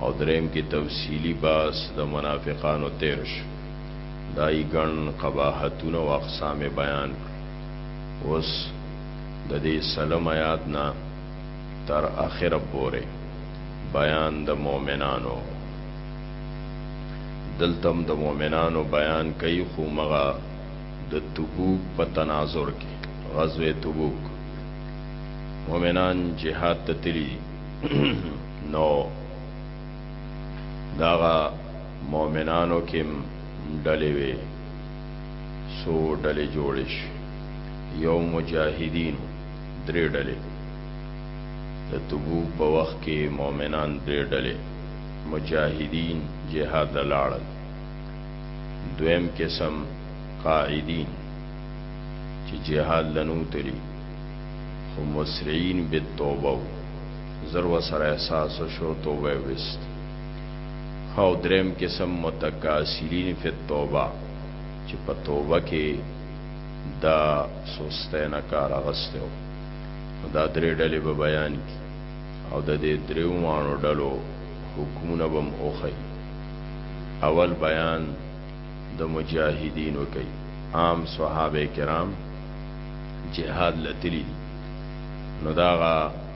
او دریم کې تفصیلي بحث د منافقانو تیر شو، دای ګڼ قباحتونه او اقسام یې بیان کړل، اوس د دې سلم ایات نه تر اخره پورې بیان د مؤمنانو او دلته هم د مؤمنانو بیان کوي خو همغه د تبوک په تناظر کې، غزوه تبوک، مؤمنان جهاد ته تللي دي. نو دغه مؤمنانو کې ډلې وې څو ډلې جوړې شي یو مجاهدین درې ډلې د تبو په وخت کې مؤمنان درې ډلې مجاهدین جهاد ته لاړل دویم قسم قاعدین چې جهاد لنو تلی خو مسرعین بالتوبه زر وسره احساس شو توبه وست خو دریم قسم متکاسلین فی التوبه چې په توبه کې دا سسته نه کار اغسته و دا درې ډلې به بیان کی او د دې دریو مانو ډلو حکمونه بم اوخی اول بیان د مجاهدین وکي عام صحابه کرام جهاد لتلی نو داغه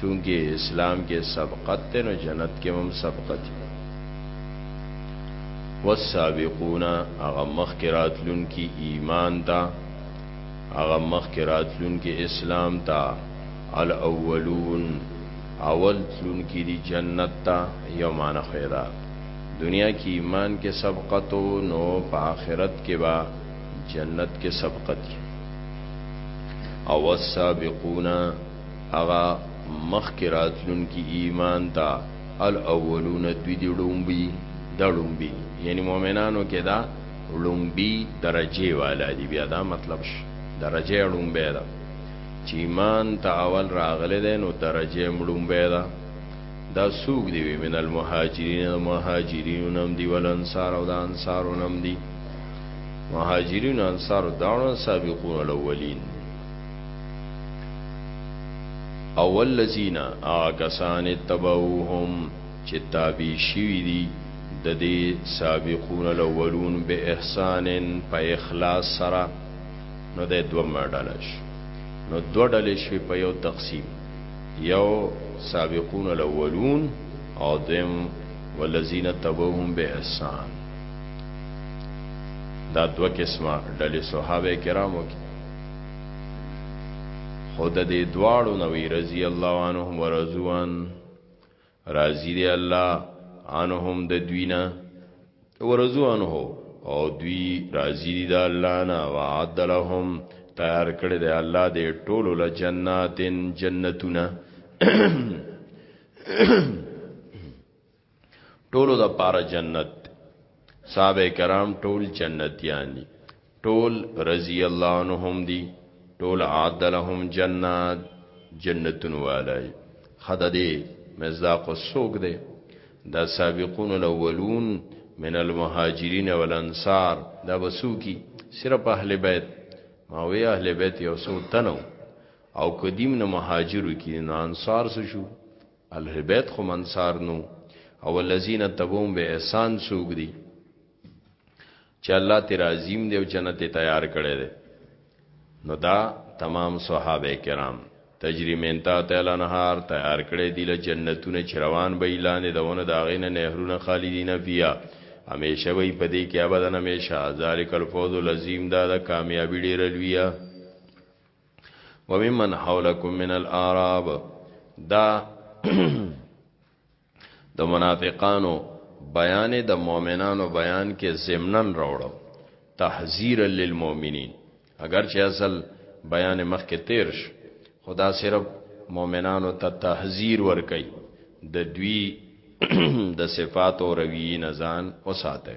چونکه اسلام کې سبقت ته نو جنت کې هم سبقت والسابقون هغه مخکرات لون کې ایمان تا هغه مخکرات لون کې اسلام تا الاولون اول تلون کې دی جنت تا یو معنی خیدا دنیا کې ایمان کې سبقت نو په آخرت کې با جنت کې سبقت او والسابقون هغه مخکې راتلونکي ایمان ته الاولون دوی دی ړومبي دا ړومبي یعنی مؤمنانو کې دا ړومبي درجه والا دی بیا دا مطلب ش درجه ړومبه ده چې ایمان ته اول راغله ده نو درجه مړومبه ده دا سوق دی وی من المهاجرین مهاجرین هم دی ول انصار او د انصار هم دی مهاجرین انصار داړو سابقون الاولین او الذين اعكسان تبعوهم چې تابع شوی دي د دې سابقون الاولون به احسان په اخلاص سره نو د دوه ماډل شو نو دوه ډل شو په یو تقسیم یو سابقون الاولون او دیم والذین تبعوهم به احسان دا دوه قسمه ډلې صحابه کرامو کې خود دې دواړو نوې رضی الله عنهم ورزوان راضی دی الله عنهم د دوینا ورزوان هو او دوی راضی دی د الله نه وعد لهم تیار کړی دی الله دې ټولو له جناتن جنتونه ټولو د پاره جنت صحابه کرام ټول جنتیان دي ټول رضی الله عنهم دي ټول عاد لهم جنات جنتون والای خدای دې مزداق سوق دې دا سابقون الاولون من المهاجرین والانصار دا بسوکی صرف اهل بیت ما وی اهل بیت یو سو تنو او قدیم نه مهاجرو کې نه انصار سو شو الهبیت خو منصار نو او الذین تبون به احسان سوګ دی چې الله تی راضیم دی او جنت تیار کړی دی نو دا تمام صحابه کرام تجریمین تا تعالی نهار تیار کړی دی له جنتونه چروان به اعلان دونه داغینه نهرونه خالدین فیا همیشه وی پدې کې ابدان همیشه ذالک الفوز العظیم دا د کامیابی ډیر لویه وممن حولکم من الاعراب دا د منافقانو بیان د مؤمنانو بیان کې زمنن راوړو تحذير للمؤمنين اگر چې اصل بیان مخ کې تیر شو خدا صرف مؤمنانو ته تحذير ور کوي د دوی د صفات او رویې نه ځان وساته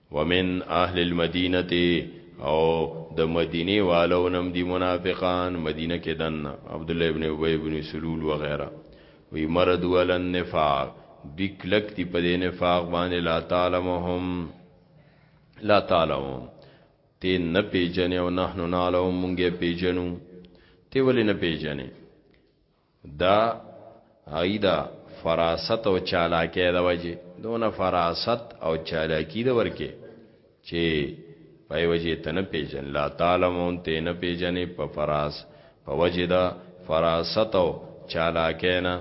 ومن اهل المدینه او د مدینه والو نم دی منافقان مدینه کې دن عبد الله ابن ابی ابن سلول وغیرہ وی مرد ولن نفاق دی کلک دی په نفاق باندې لا تعلمهم لا تعلمهم تی نه پیجنې او نحنو نعلم مونږه پیجنو تی ولې نه پیجنې دا هغه دا فراست او چالاکه د وجه دونه فراست او چالاکی د ورکه چې پای وجه تنه پیجن لا تعالی مون ته نه پیجنې په فراس په وجه دا فراست او چالاکه نه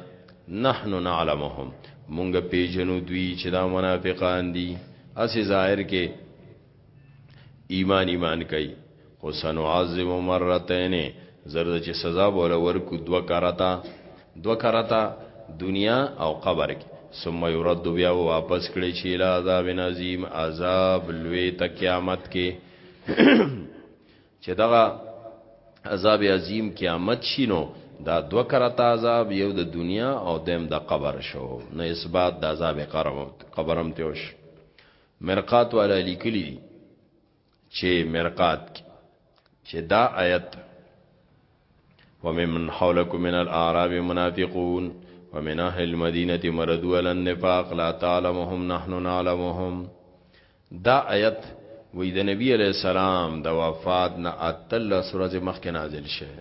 نحن نعلمهم مونږ پیجنو دوی چې دا منافقان دي اسی ظاهر کې ایمان ایمان کوي خو سنعذب مرتين زرد چې سزا بوله ورکو دو کرتا دو کرتا دنیا او قبر کې ثم يرد بیا واپس کړي شي لا عذاب عظیم عذاب لوی ته قیامت کې چې دغه عذاب عظیم قیامت شینو دا دو کرتا عذاب یو د دنیا او دیم د قبر شو نو اثبات د عذاب قبرم تیوش مرقات والا لیکلی دی چې مرقات کې چې دا آیت ومن حولکم من الاعراب منافقون ومن اهل المدینه مردوا على النفاق لا تعلمهم نحن نعلمهم دا آیت وې د نبی علی السلام د وفات نه اتل سورې مخکې نازل شوه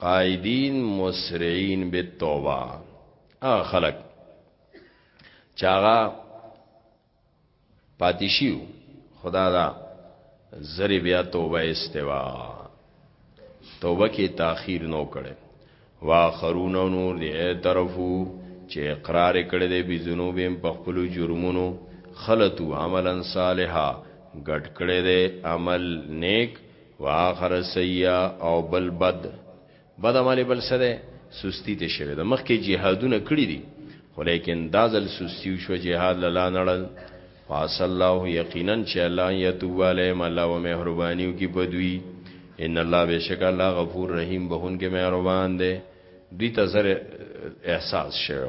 قائدین مسرعين بالتوبه هغه خلق چاغه پاتشیو خدا دا زری بیا توبه استوا توبه کې تاخير نو کړي واخرون نور دی اعترفو چې اقرار کړي دی به ذنوبهم په خپل جرمونو خلطو عملا صالحا ګټ کړي دی عمل نیک واخر سیئا او بل بد بد عمل بل سره سستی ته شوی د مخکې جهادونه کړی دي خو لیکن دا ځل سستی شو جهاد لاله نړل فاصل الله یقینا چې الله یتوب علیهم الله و مهربانیو کی پدوی ان الله بشک الله غفور رحیم بهون کې مهربان دی دوی ته زر احساس شوی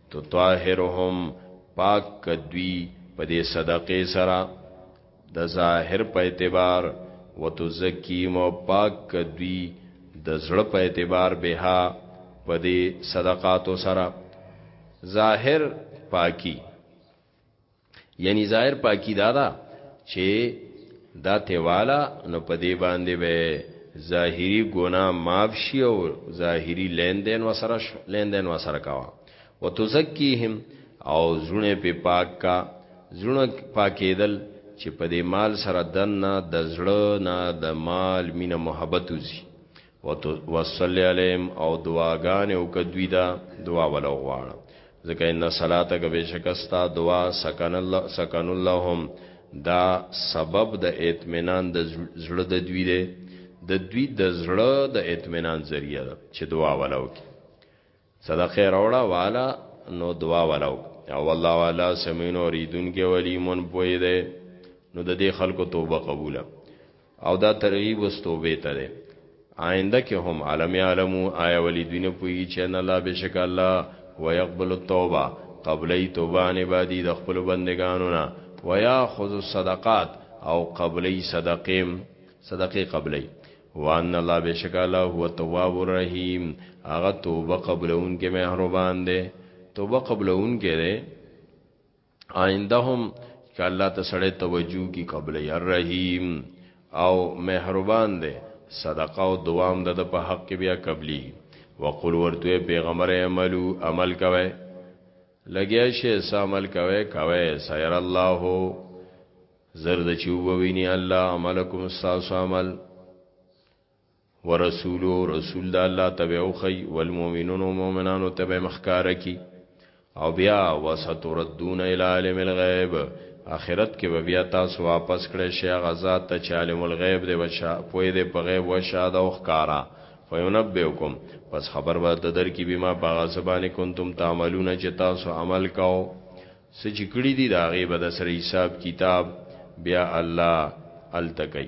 تطاهرهم پاک کدوی په دې صدقه سره د ظاهر په اعتبار وتزکیم او پاک کدوی د زړه په اعتبار بها په دې صدقاتو سره ظاهر پاکی یعنی ظاهر پاکی دادا چې دا تیوالا نو په دې باندې به ظاهری ګنا معاف شي او ظاهری لیندین وسره لیندین وسره کاوه وتزکیهم او زړه په پاک کا زړه پاکېدل چې په دې مال سره دنه د زړه نه د مال مینه محبت وزي وصلی علیهم او دعاګانې او کدوی دا دعا ولا غواړه ځکه ان صلاتک بشکستا دعا سکن الله سکن اللهم دا سبب د اطمینان د زړه د دوی دی د دوی د زړه د اطمینان ذریعہ ده چې دعا ولاو کی صدقه راوړه والا نو دعا والا او والله والا سمین او ریدون کې ولی مون پوی دی نو د دې خلکو توبه قبول او دا ترغیب واس توبه ته دی آینده کې هم عالم علمو آیا ولی دین پوی چې نه لا بشک الله ويقبل التوبه قبلې توبه نه بادي د خپل بندگانو نه وياخذ الصدقات او قبلې صدقې صدقې قبلې وان الله بشک الله هو التواب الرحیم هغه توبه قبلون کې مهربان دی توبه قبلون کې دی آینده هم چې الله ته سړی توجه کی قبل یا رحیم او مهربان دی صدقه او دوام د په حق کې بیا قبلی وقل ورته پیغمبر عملو عمل کوي لګیا شي عمل کوي کوي سیر الله زرد چې وبویني الله عملکم ستاسو عمل ورسولو رسول د الله تبع او خي والمؤمنون مؤمنانو تبع مخکار کی او بیا وستردون الى عالم الغیب اخرت کې به بیا تاسو واپس کړئ شي غزا ته چې عالم الغیب دی وشا پوی دی په غیب وشا د وخکارا فینبئکم پس خبر به در کی بما باغ سبانه کنتم تعملون چې تاسو عمل کاو څه چې کړی دی دا غي به د سره حساب کتاب بیا الله التکی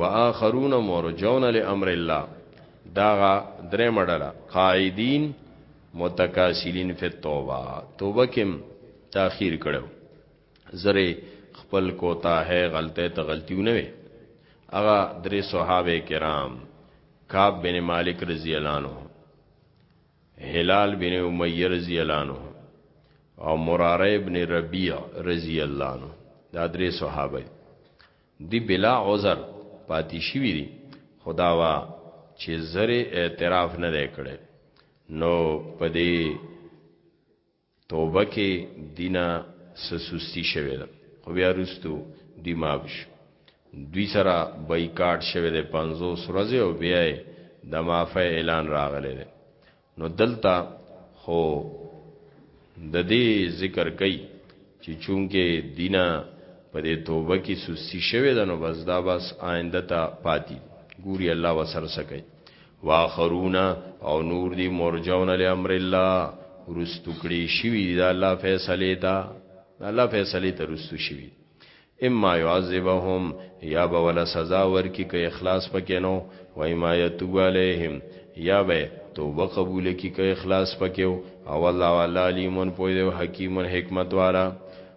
واخرون مرجون لامر الله داغه درې مډله قائدین متکاسلین فی التوبه توبه کم تاخیر کړو زره خپل کوتا ہے غلطه ته غلطیونه وي اغا درې صحابه کرام کعب بن مالک رضی الله عنه هلال بن امیه رضی الله عنه او مراره ابن ربیع رضی الله عنه دا درې صحابه دی بلا عذر پاتې شوی دی خدا وا چې زره اعتراف نه کړي نو پدې توبه کې دینه سسوستی شوی ده خو بیا رستو دی ماب شو دوی سره بایکاټ شوی ده 50 ورځې او بیا د معافی اعلان راغلی ده نو دلته خو د دې ذکر کوي چې چونکه دینه په دې توبه کې سستی شوی ده نو بس دا بس آینده ته پاتی ګوري الله وسر سکي واخرون او نور دی مرجون لامر الله رستو کړي شوی دا الله فیصله تا الله فیصله ته رستو شوی اما يعذبهم یا به ولا سزا ورکی که اخلاص پکې نو و اما يتوب عليهم یا به توبه قبول کی که اخلاص پکې او الله والا علیم پوی او حکیم حکمت والا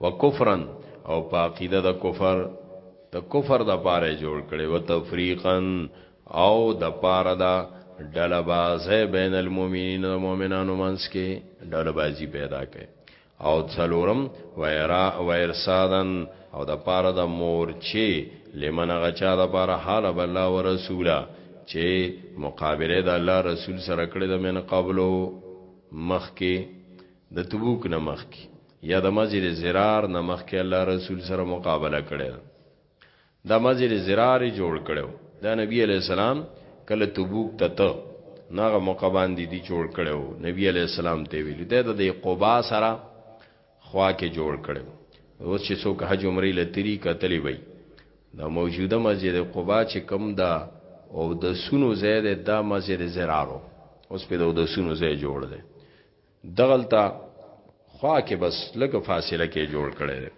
وکفرا او پاقیده د کفر د کفر د پاره جوړ کړي و تفریقا او د پاره دا ډلبازه بین المؤمنین او مؤمنانو منس کې ډلبازي پیدا کړي او څلورم ویرا ویرسادن او د پاره د مورچه لمن غچا د پاره حال بل الله ورسولا چې مقابله د الله رسول سره کړې د من قبلو مخ کې د تبوک نه مخکې یا د مسجد زرار نه مخکې الله رسول سره مقابله کړې ده دا مسجد زرار جوړ کړو دا نبی علی السلام کله تبوک ته ته ناغه موقع باندې دی جوړ کړو نبی علی السلام ته ویل دی د قبا سره خوا کې جوړ کړو اوس چې څوک حج عمره لتری کتلی وي دا موجوده مسجد قبا چې کم دا او د سونو زید دا مسجد زرارو اوس په د سونو زید جوړ دی دغلتا خوا کې بس لګه فاصله کې جوړ کړي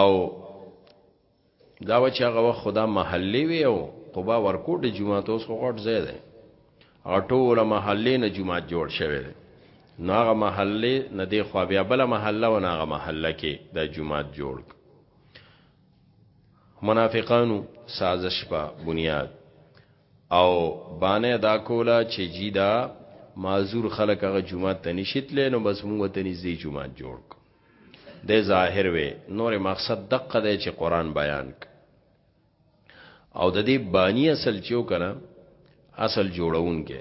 او دا و چې هغه وخت خدا محلي وي او قبا ورکوټ د جمعه ته اوس غټ ځای دی هغه ټوله محلې نه جمعه جوړ شوی دی نو هغه محلې نه دی خو بیا بل محله و نه هغه محله کې د جمعه جوړ منافقانو سازش په بنیاد او بانه دا کوله چه جی دا معذور خلق هغه جمعات ته نشیت لینو بس مونږ ته نږدې جمعات جوړ کو د ظاهر وې نور مقصد دقه دی چې قران بیان ک او د دې بانی اصل چیو کنه اصل جوړونګه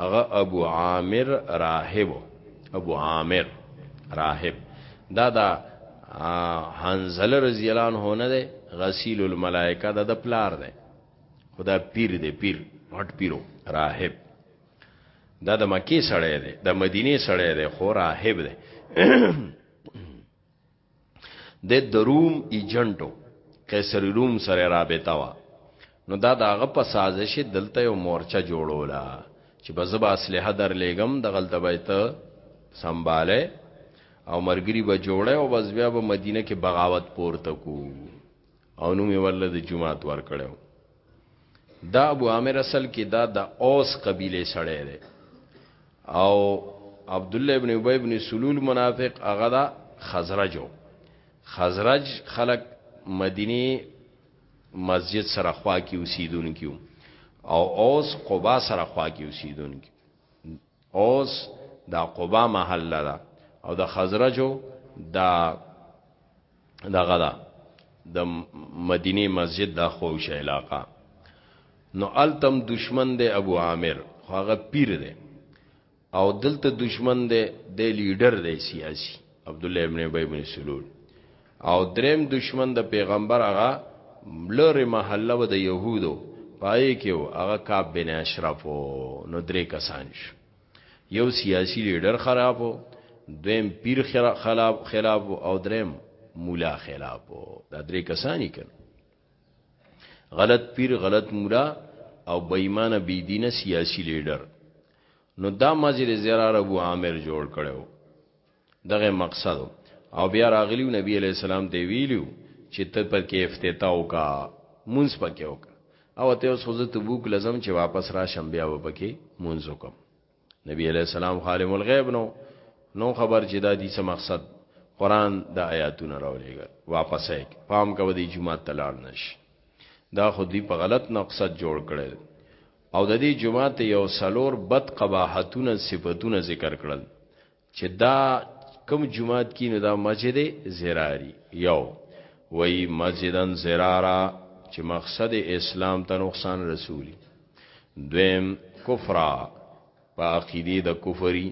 هغه ابو عامر راهب ابو عامر راهب دا دا حنزله رضی الله عنه نه دی غسیل الملائکه دا د پلار دی خدا پیر دی پیر غټ پیرو راهب دا د مکی سړی دی د مدینه سړی دی خو راهب دی د دروم ایجنټو قیصر روم سره رابطه وا نو دا داغه په سازش دلته یو مورچه جوړولا چې بزبا اسلحه در لېګم د غلطه بیت سنباله او مرګری به جوړه او بس بیا به مدینه کې بغاوت پورته کو او نوم یې ورله د جمعات ورکړو دا ابو عامر اصل کې دا د اوس قبیله سړی دی او عبد الله ابن ابي ابن سلول منافق هغه دا خزرجو خزرج خلق مدینه مسجد سره خوا کې اوسیدونکو او اوس قبا سره خوا کې اوسیدونکو اوس دا قبا محله ده او د خزرجو دا دغه دا د مدینه مسجد دا خوش علاقه نو التم دشمن دی ابو عامر هغه پیر دی او دلته دشمن دی د لیډر دی سیاسي عبد الله ابن ابي ابن سلول او دریم دشمن د پیغمبر هغه لره محله و د يهودو پای کې هغه کعب بن اشرف نو درې کسان شو یو سیاسی لیډر خراب وو دویم پیر خلاف وو او دریم مولا خلاف وو دا درې کسانی کن غلط پیر غلط مولا او بېمانه بی دینه سیاسی لیډر نو دا مسجد زرار ابو عامر جوړ کړو دغه مقصد او بیا راغلیو نبی علیہ السلام ته ویلیو چې ته پر کې افتتاح وکا مونږ پکې وکا او ته اوس خو ته بوک لازم چې واپس را شم بیا و پکې مونږ وکم نبی علیہ السلام عالم الغیب نو نو خبر چې دا دې څه مقصد قران د آیاتونو راولېګل واپس یې پام کوي د جمعه تلار نش دا خو دې په غلط مقصد جوړ کړل او د دې جمعه ته یو سلور بد قباحتونه صفاتونه ذکر کړل چې دا کوم جماعت کې نو دا مسجد زراری یو وای مسجدن زرارا چې مقصد اسلام ته نقصان رسولي دویم کفرا په عقیده د کفری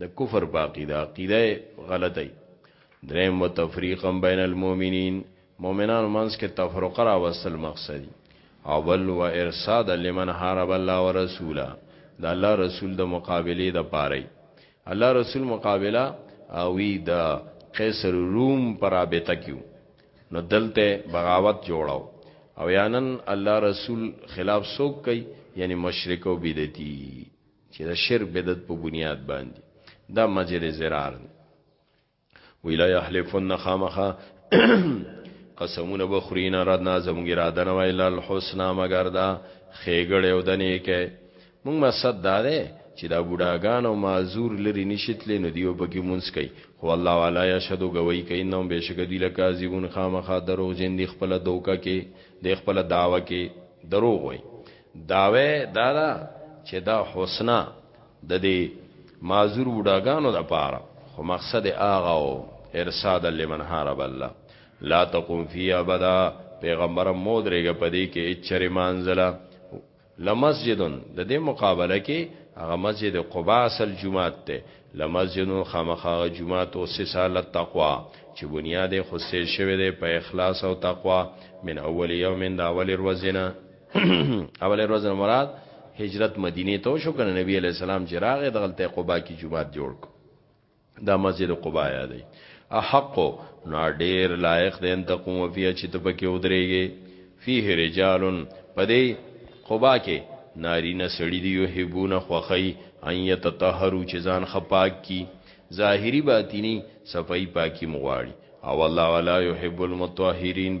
د کفر په عقیده عقیده غلطه دریم و تفریقا بین المؤمنین مؤمنانو منځ کې تفرقه راوستل مقصدی او بل و ارصاد لمن حارب الله ورسوله د الله رسول د مقابله د پاره الله رسول مقابله او وی د قیصر روم پر رابطه کیو نو دلته بغاوت جوړاو او یانن الله رسول خلاف سوک کوي یعنی مشرک او بدعتي چې د شرک بدعت په بنیاد باندې دا مجري زرار ویلا یحلفن خامخا قسمونه بخرین ردنا زموږ اراده نه ویل الحسنا مگر دا خېګړې او دنه کې موږ مقصد دا ده چې دا بوډاګان او معذور لري نشیتلې نو دیو پکې مونږ کوي خو الله والا یشهد گوي کوي نو بهشګ دی لکه زیون خامخا دروغ جن دی خپل دوکا کې د خپل داوا کې دروغ وي داوه دارا چې دا حسنا د دې معذور بوډاګانو د پاره خو مقصد هغه او ارصاد لمن حارب الله لا تقوم فی ابدا پیغمبر مودریګه پدې کې اچره مانزله لمسجدن د دې مقابله کې هغه مسجد قباء اصل جمعات ته لمسجدن خامخا جمعات او سسال التقوا چې بنیاد خو سه شوی دی په اخلاص او تقوا من اول یوم دا اول ورځې نه اوله روزه مراد هجرت مدینه ته شو کنه نبی علیہ السلام چې راغې دغلته قبا کی جمعه جوړ کو دا مسجد قبا یادې احق نو ډیر لایق دې ان تقوم فیه چې تبکه ودرېږي فيه رجال پدې قبا کې نارینه سړی دی یو هبونه خوخی ان یتطهروا چې ځان خپاک کی ظاهری باطینی صفائی پاکی مغواړي او الله ولا يحب المطهرین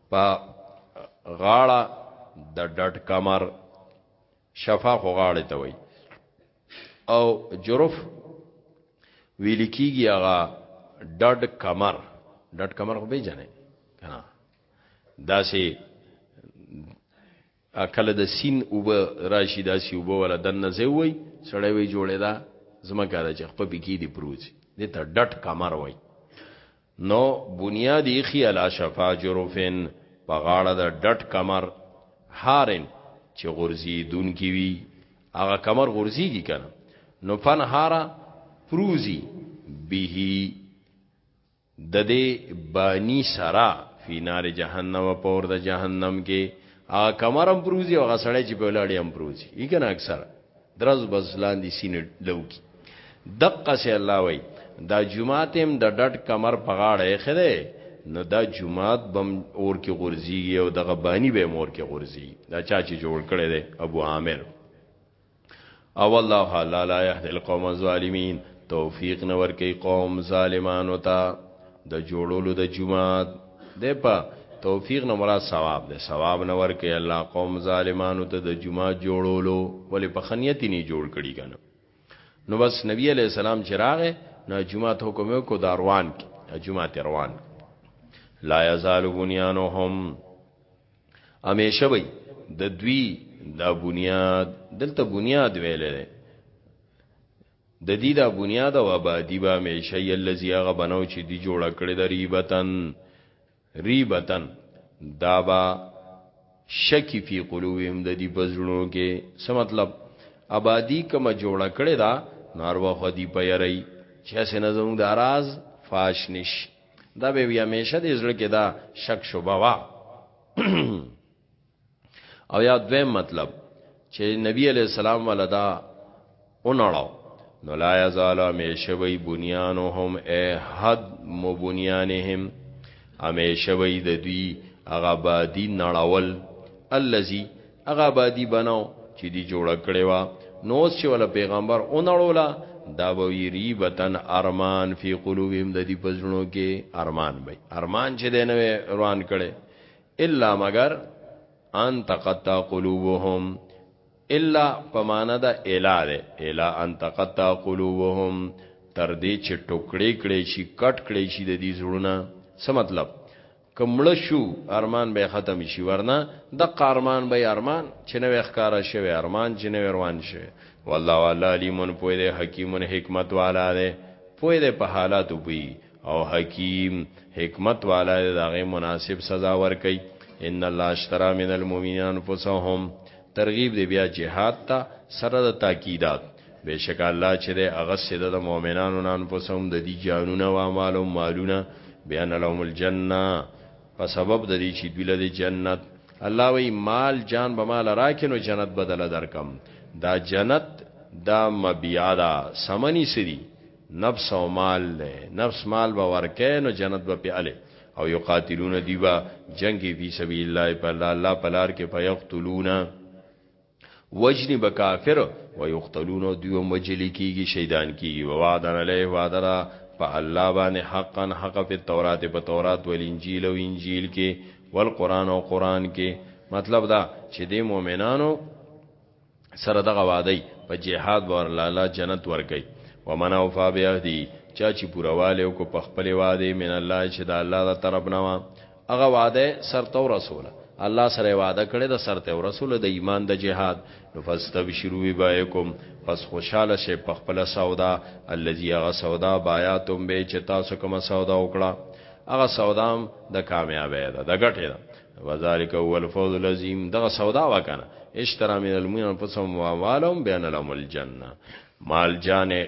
په غاړه د ډټ کمر شفا خو غاړه ته وای او جرف ویل کیږي هغه ډډ کمر ډډ کمر خو به جنې کنه داسې کله د سیند اوبه راشي داسي اوبه ولا دننه ځای ووایي سړی وایي جوړه دا ځمکه ده چې خپه پکې دي پروت دي ته ډټ کمر وایي نو بنیاد یې خي علا شفا جروفن په غاړه د ډټ کمر هارن چې غورځي دون کی وی هغه کمر غورځيږي کنه نو فن هارا پروزي به ددې بانی سره فی نار جهنم په اور د جهنم کې ا کمر هم پروزي او غسړی چې په لاړې هم پروزي یی کنه اکثر درز بس لاندې سینې لوګي دقه سي الله وای دا جمعات هم د ډټ کمر په غاړه خره نو دا جمعات بم اور کې غورځي او د غبانی به مور کې غورځي دا چا چې جوړ کړي دی ابو عامر او الله تعالی لا يهدي القوم الظالمين توفیق نه ورکی قوم ظالمانو ته د جوړولو د جماعت د په توفیق نه مراد ثواب ده ثواب نه ورکی الله قوم ظالمانو ته د جماعت جوړولو ولې په خنیت نه جوړ کړي کنه نو بس نبی علی السلام چراغه نو جماعت حکم یو کو داروان کی جماعت روان لا یزال بنیانهم همیشه وي د دوی دا بنیاد دلته بنیاد ویل دی د دې دا بنیاد او آبادی به همیشه یې لذي هغه بنو چې دی جوړ کړی د ریبتن ریبتن دا با شکی فی قلوبهم د دې بزړو کې څه مطلب آبادی کما جوړ کړی دا ناروا خو دی پیری چې اسنه زموږ د اراز فاشنش دا به وی همیشه د زړه کې دا شک شوبه وا او یا دویم مطلب چې نبی علی السلام ولدا اونړو نو لا یزال همیشه وی بنیانهم ای حد مبنیانهم همیشه وی د دوی هغه بادی نړول الذي هغه آبادی بناو چې دی جوړ کړي وا نو چې ول پیغمبر اونړولا دا به وی ریبتن ارمان فی قلوبهم د دې پزړونو کې ارمان به ارمان چې دی نو روان کړي الا مگر ان تقطع قلوبهم الا پمانه دا الا ده الا ان تقطع قلوبهم تر دې چې ټوکړې کړې شي کټ کړې شي د دې زړونه څه مطلب که مړه شو ارمان به ختم شي ورنه دقه ارمان به ارمان چې نوې ښکارا شوی ارمان چې نوې روان شوی والله والا لیمون پوی دی حکیمون حکمت والا دی پوی دی په حالاتو پی او حکیم حکمت والا دی داغه مناسب سزا ورکي ان الله اشترى من المؤمنين انفسهم ترغیب دی بیا جهاد ته سره د تاکیدات بېشکه الله چې دی هغه څه د مؤمنانو نه انفسهم د دې جانونه او اعمال او مالونه بیان لهم الجنه په سبب د دې چې دوی له جنت الله وی مال جان به مال راکنو جنت بدل درکم دا جنت دا مبیا دا سمنی سری نفس او مال له نفس مال به ورکه نو جنت به پیاله او یقاتلون دیبا جنگی فی سبیل الله په الله پلار کې فیقتلون وجنی به کافر و یقتلون او دوی هم وجلی کیږي شهیدان کیږي و وعدن علیه وعدرا په الله باندې حقا حق په تورات په تورات ول انجیل او انجیل کې والقران او قران کې مطلب دا چې د مؤمنانو سره دغه وعده په جهاد ورلاله جنت ورګي ومن اوفا بیهدی چا چې پورواله کو په خپل وعده من الله چې د الله تر طرف نه هغه وعده سرته رسول الله سره وعده کړی د سرته رسول د ایمان د جهاد نو فاستبشروا بایکم پس خوشاله شي په خپل سودا الذي هغه سودا بایاتم به چې تاسو کوم سودا وکړه هغه سودا د کامیابی ده د ګټه ده وذالک هو الفوز العظیم دغه سودا وکنه اشترا من المؤمنین انفسهم واموالهم بان لهم الجنه مال جانه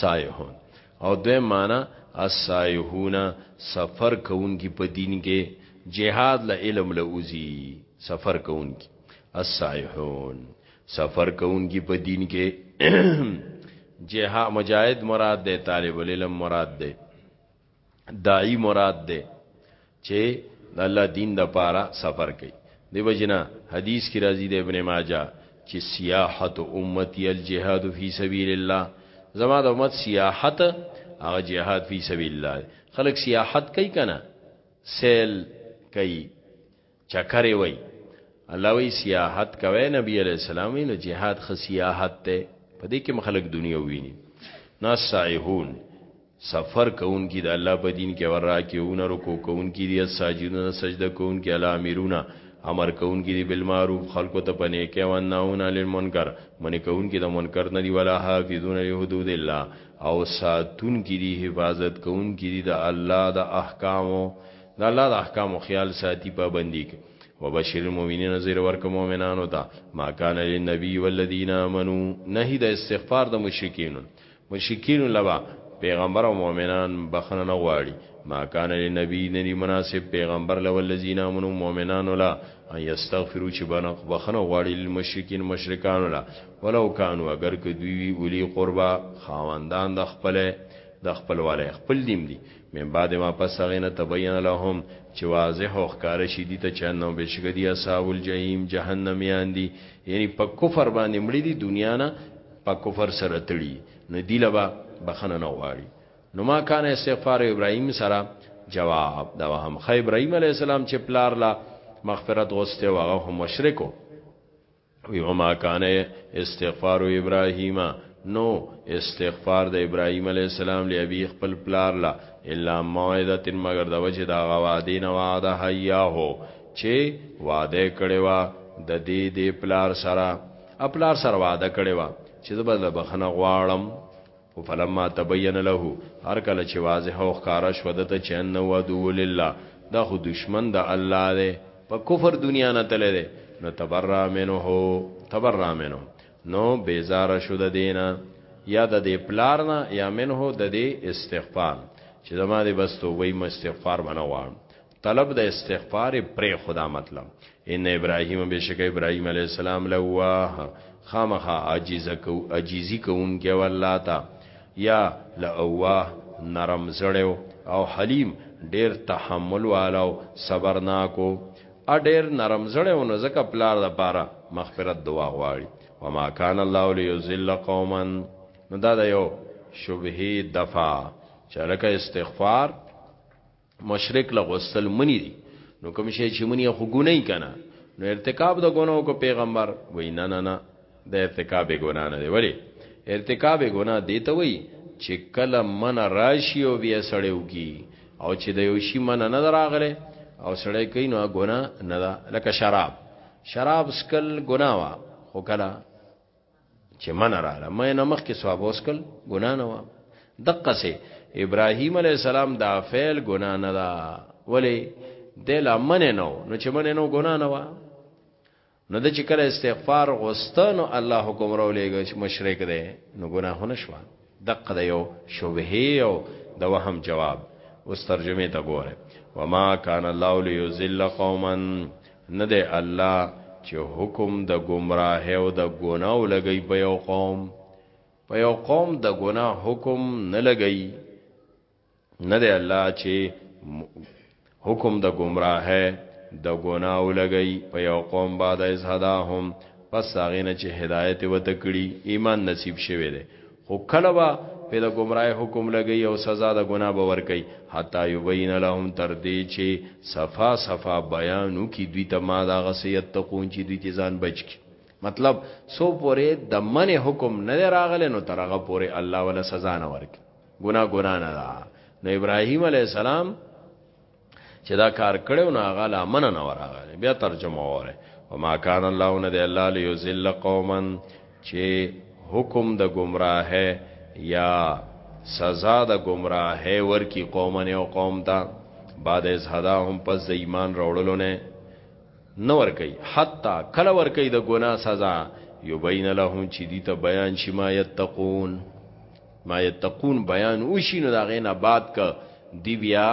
سایحون او دویم معنا السایحون سفر کوونکی په دین کې جهاد له علم له اوزی سفر کوونکی السایحون سفر کوونکی په دین کې جهاد مجاهد مراد ده طالب العلم مراد ده داعی مراد ده چې د الله دین د پاره سفر کوي دی وجنا حدیث کی راضی د ابن ماجه چې سیاحت امتی الجهاد فی سبیل الله زما د امت سیاحت هغه جهاد فی سبیل الله خلک سیاحت کوي کنه سیل کوي چکرې وای الله وی سیاحت کوي نبی علی السلام وی نو جهاد خ سیاحت ته په دې کې مخلق دنیا ویني ناس سائحون سفر کون کی د الله په دین کې ور راکیونه رکو کون کی دی ساجدون سجده کون کی الله امیرونه امر کون کی دی بالمعروف خلقو ته پنه کې و نهون علی المنکر منی کون کی د منکر نه دی ولا حافظون لحدود الله او ساتون کی دی حفاظت کون کی دی د الله د احکامو د الله د احکامو خیال ساتي پابندي کوي وبشر المؤمنین زیر ورک مؤمنانو ته ما کان للنبی والذین آمنو نهی د استغفار د مشرکین مشرکین لبا پیغمبر او مؤمنان بخنه نه غواړي ما کان للنبی نری مناسب پیغمبر لو الذین آمنو مؤمنانو لا ان یستغفروا چې بنق بخنه غواړي للمشرکین مشرکان لا ولو کانوا اگر که دوی وی اولی قربا خاوندان د خپل د خپلواله خپل دیم دي من بعد ما پس هغه نه تبین لهم چې واضح او ښکار شي دي ته چې انه بشګه دي اصحاب الجحیم جهنميان دي یعنی په کفر باندې مړي دي دنیا نه په کفر سره تړي نو دی لبا بخنه نه غواړي نو ما کان استغفار ابراهیم سره جواب دا هم خ ابراهیم علی السلام چې پلار لا مغفرت غوسته وغه هم مشرکو وی وما کان استغفار ابراهیم نو استغفار د ابراهیم علی السلام لی ابي خپل پلار لا الا موعده مگر د وجه دا غوادي نه وعده هيا هو چې وعده کړي وا د دې دې پلار سره خپلار سره وعده کړي وا چې زبر د بخنه غواړم فلما تبين له هر کله چې واضح او ښکارا شو د ته چین نو ادو لله دا خو دشمن د الله دی په کفر دنیا نه تل دی نو تبرا منه تبرا منه نو بیزار شو د دینه یا د دې پلار نه یا منه د دې استغفار چې زما دې بس توبې مستغفار بنوام طلب د استغفار پرې خدا مطلب ان ابراهیم بشک ابراهیم علی السلام لواه خامخا عاجز کو عجیزی کوون کې والله تا یا لواه نرم زړیو او حلیم ډیر تحمل والو صبرناکو ا ډیر نرم زړیو نو زکه پلار د پاره مغفرت دعا غواړي وما کان الله ليذل قوما نو دا د یو شبهه دفع چلکه استغفار مشرک له غسل منی دي نو کوم شی چې منی خو ګنای کنه نو ارتکاب د ګناو کو پیغمبر وای نه نه نه د ارتکاب ګنا نه دی ولی ارتکاب ګنا دی ته وای چې کله من راشي او بیا سړیو کی او چې د یو شی من نه دراغله او سړی کوي نو ګنا نه ده لکه شراب شراب سکل ګنا وا خو کله چې من رااله مې نه مخ کې ثواب وسکل ګنا نه و دقه سه ابراهيم عليه السلام دا فعل ګنا نه دا ولی د لا من نه نو چې من نه ګنا نه و نو د چې کله استغفار غوستنو الله حکم راولېږي مشرک دی نو ګناهونه شوه دقه د یو شبهې او د وهم جواب اوس ترجمه ته ګوره وما کان الله ليذل قوما نه دی الله چې حکم د گمراه او د ګناو لګی په یو قوم په یو قوم د ګناه حکم نه لګی نه دی الله چې حکم د گمراه د ګناه لګی په یو قوم بعد از هداهم پس هغه نه چې هدایت وته کړي ایمان نصیب شوه دی خو کله با په د گمراه حکم لګی او سزا د ګناه باور کوي حتا یبین لهم تر دې چې صفا صفا بیانو کی دوی ته ما دا غسیت تقون چې دوی ته ځان بچ کی مطلب سو پوره د من حکم نه راغله نو ترغه پوره الله ولا سزا نه ورکي ګنا ګنا نه دا نو ابراهيم عليه السلام چې دا کار کړو نو هغه لا من نه وراغله بیا ترجمه وره وما كان الله ند الله ليذل قوما چې حکم د گمراه یا سزا د گمراه ورکی قومن او قوم ته بعد از هداهم پس د ایمان راوړلو نه نو ور کوي حتا کله ور کوي د ګنا سزا یبین لهم چې دي ته بیان شي ما یتقون ما یتقون بیان وشي نو دا غینا بعد ک دی بیا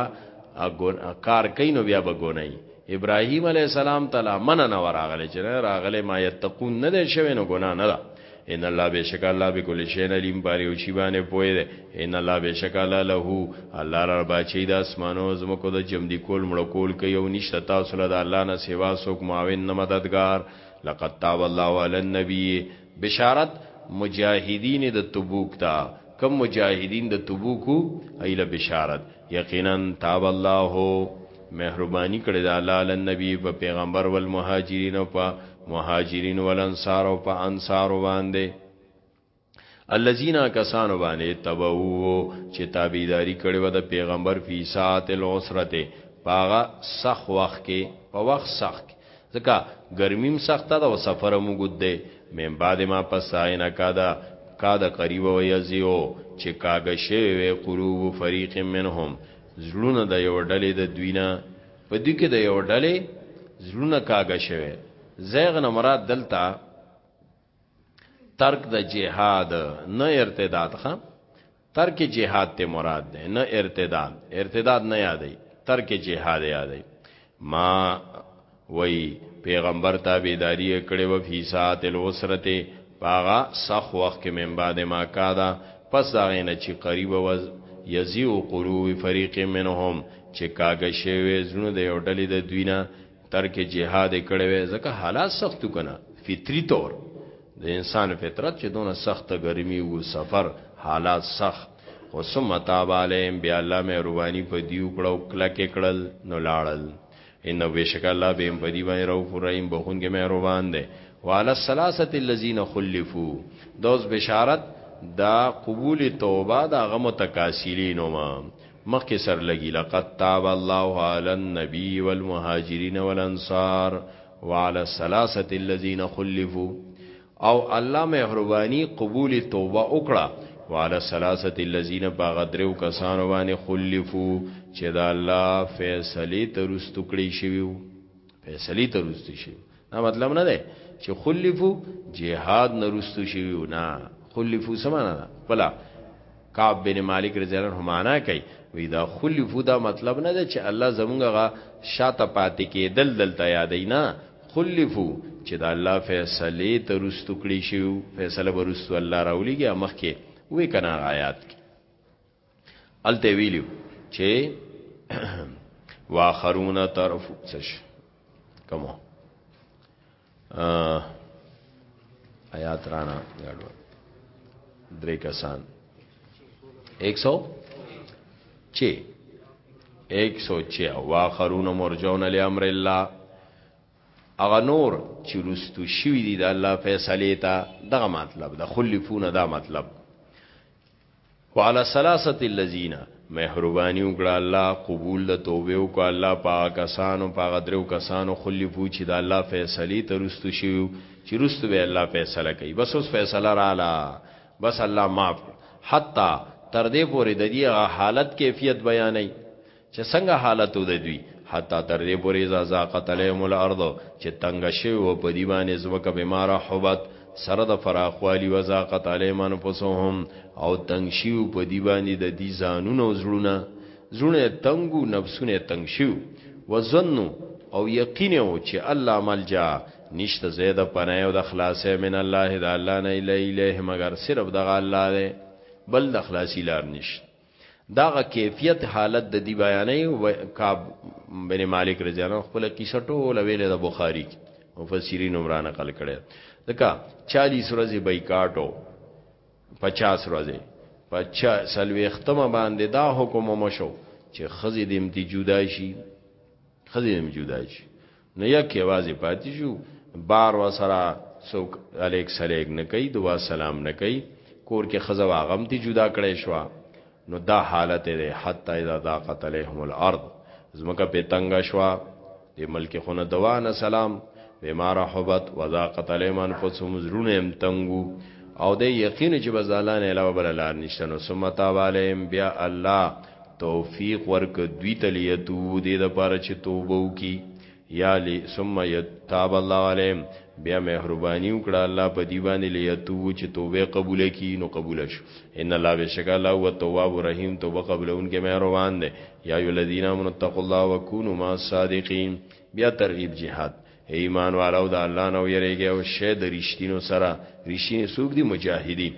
کار کین بیا بګونای ابراهیم علی السلام تعالی من نه وراغله چې راغله ما یتقون نه دی شوی نو ګنا نه ده ان الله بشک الله بكل شيء عليم باري او شی باندې پوي ده ان الله بشک الله له الله رب بچي د اسمانو زمکو د جم دي کول مړ کول کوي او نشته تاسو له الله نه سوا سوک معاون نه مددگار لقد تاب الله على النبي بشارت مجاهدین د تبوک ته، کوم مجاهدین د تبوک وو هغوی له بشارت، یقینا تاب الله، مهرباني کړې ده الله، علی النبی په پیغمبر والمهاجرین او په مهاجرینو والانصار او په انصارو باندې، الذین هغه کسانو باندې اتبعوه چې تابعداري کړې وه د پیغمبر فی ساعة العسرة په هغه سخت وخت کې، په وخت سخت کې، ځکه ګرمیم سخته ده او سفر هم اوږد دی من بعد ما پس ساین کاده کاده قریب و یزیو چې کاږه شوی وی قلوب فریق منهم زړونه د یو ډلې د دوی نه په دوی کې د یو ډلې زړونه کاږه شوی زیغ نه مراد دلته ترک د جهاد نه ارتداد خان ترک جهاد ته مراد ده نه ارتداد ارتداد نه یادې ترک جهاد یادې ما وای پیغمبر تابعداري کړې و فی ساعت الوسرته پاغا سخ وخت کې من بعد ما کادا پس دا غینه چې قریب و یزیو قلوب فریق منهم چې کاګه شوی زړه د یو ډلې د دوینه ترک جهاد کړي وي ځکه حالات سختو کنه فطری طور د انسان فطرت چې دونه سخت ګرمي او سفر حالات سخت خو ثم تاب عليهم بیا الله مې رواني په دیو کړو کله کې کړل نو لاړل ان بشک الله به په دی باندې رؤوف رحیم بهونګه مې روان دي وعلى الثلاثه الذين خلفوا دوز بشارت دا قبول توبه دا غمو تکاسیلینو ما مخکې سرلږي لقد تاب الله علی النبی والمهاجرین والانصار وعلى الثلاثه الذين خلفوا او الله مهرباني قبول توبه وکړه وعلى الثلاثه الذين باغدرو کسانو باندې خلفوا چې دا الله فیصله ترست کړی شوی فیصله ترست شوی دا مطلب نه ده چې خلفو جهاد نه رستو شي نه خلفو سمانا ده بلا کعب بن مالک رضی الله عنه معنا کوي وی دا خلفو دا مطلب نه ده چې الله زمونږه شاته پاتې کېدل دلته یادې نه خلفو چې دا الله فیصله ته رستو کړی شي فیصله ورستو الله راولېږي مخکې وې کنه آیات کې الته ویلو چې واخرون طرف سش کمو آیات رانا غړو درې کسان 100 چې 106 واخرون مرجون لامر الله اغه نور چې رستو شوی دی د الله فیصله تا دغه مطلب د خلفونه دا مطلب وعلى ثلاثه الذين مهرباني وکړه الله قبول د توبه او کو الله پاک کسانو پاک درو کسانو خلی پوچی د الله فیصله ترستو شو چې رستو به الله فیصله کوي بس اوس فیصله رااله بس الله معاف حتا تر دې پورې د دې حالت کیفیت بیانې چې څنګه حالت د دوی حتی تر دې پورې اذا ذاقت عليهم الارض چې تنگ شوی و په دی باندې زمکه بمار حبت سره د فراخوالی و ذاقت عليهم انفسهم او تنگ شیو په دی باندې د دې ځانونو زړونه زړونه تنگو نفسونه تنگ شیو وزنو او یقین او چې الله ملجا نشته زید پناه او د خلاصې من الله د الله نه اله اله مگر صرف د الله دی بل د خلاصي لار نشته داغه کیفیت حالت د دی بیانې و کعب بن مالک رضی الله خپل کیسه ټول ویله د بخاری مفسرین عمران نقل کړي دکا 40 ورځې بایکاټو 50 ورځې پچا سلوي ختمه باندې دا حکم مشو چې خزې دې امتی جدا شي خزې دې جدا شي نو یک یوازې پاتې شو بار وسره څوک الیک سلیک نه کوي دوا سلام نه کوي کور کې خزه واغم تی جدا کړي شو نو دا حالت دی حتی اذا ضاقت عليهم الارض زمکه په تنگ شو د ملک خونه دوا نه سلام بیمار حبت وضاقت عليهم انفسهم زرونه هم تنگو او د یقین چې بزالان علاوه بل لار نشته نو ثم تاب عليهم بیا الله توفیق ورک دوی ته لیتو دې د پاره چې توبه وکي یا لی ثم یتاب الله علیهم بیا مهرباني وکړه الله په دی باندې لیتو چې توبه قبول کړي نو قبول شو ان الله بشک الله هو تواب رحیم توبه قبولون کې مهربان دی یا ای الذین آمنوا اتقوا الله وکونوا مع الصادقین بیا ترغیب جهاد ایمان والو د الله نو یریږي او شه د رښتینو سره رښتینی سوق دی مجاهدین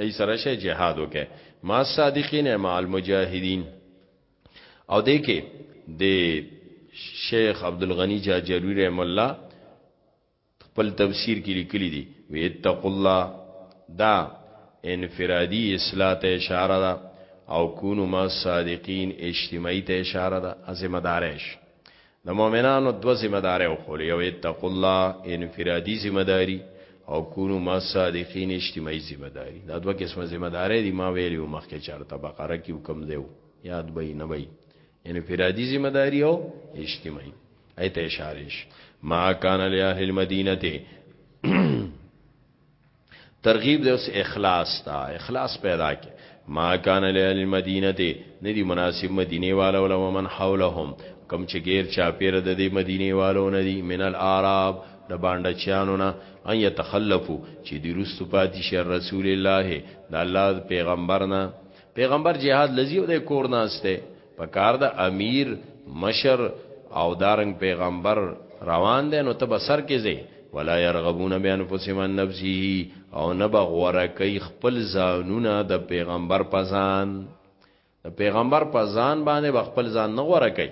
ای سره شه جهاد وکړي ما صادقین مع المجاهدین او دې کې د شیخ عبد الغنی جاجروی رحم الله خپل تفسیر کې لیکلي دي وی اتقوا الله دا انفرادی اصلاح ته اشاره ده او کونو ما صادقین اجتماعی ته اشاره ده ازمدارش د مؤمنانو دو ذمہ داري او خول یو اتقوا الله انفرادي ذمہ داري او کونو ما صادقین اجتماعي ذمہ داري دا دوه قسمه ذمہ داري دي ما ویلی او مخکې چارته بقره کې حکم دیو یاد به نه وي انفرادي ذمہ داري او اجتماعي ایت اشاره ما کان له اهل المدینه ترغیب دی اوس اخلاص تا اخلاص پیدا کې ما کان له المدینه ته ندی مناسب مدینه والو لو من حولهم کم چې غیر چا پیر د دې مدینه والو ندی من العرب د باندې چانو نه ان يتخلفو چې دی رستو پاتې شه رسول الله د الله پیغمبرنا پیغمبر جهاد لذي او د کور ناشته په کار د امیر مشر او دارنګ پیغمبر روان دي نو ته به سر کې زی ولا يرغبون بانفسهم عن نفسه او نه بغوره کوي خپل ځانونه د پیغمبر پزان د پیغمبر پزان باندې خپل ځان نه غوره کوي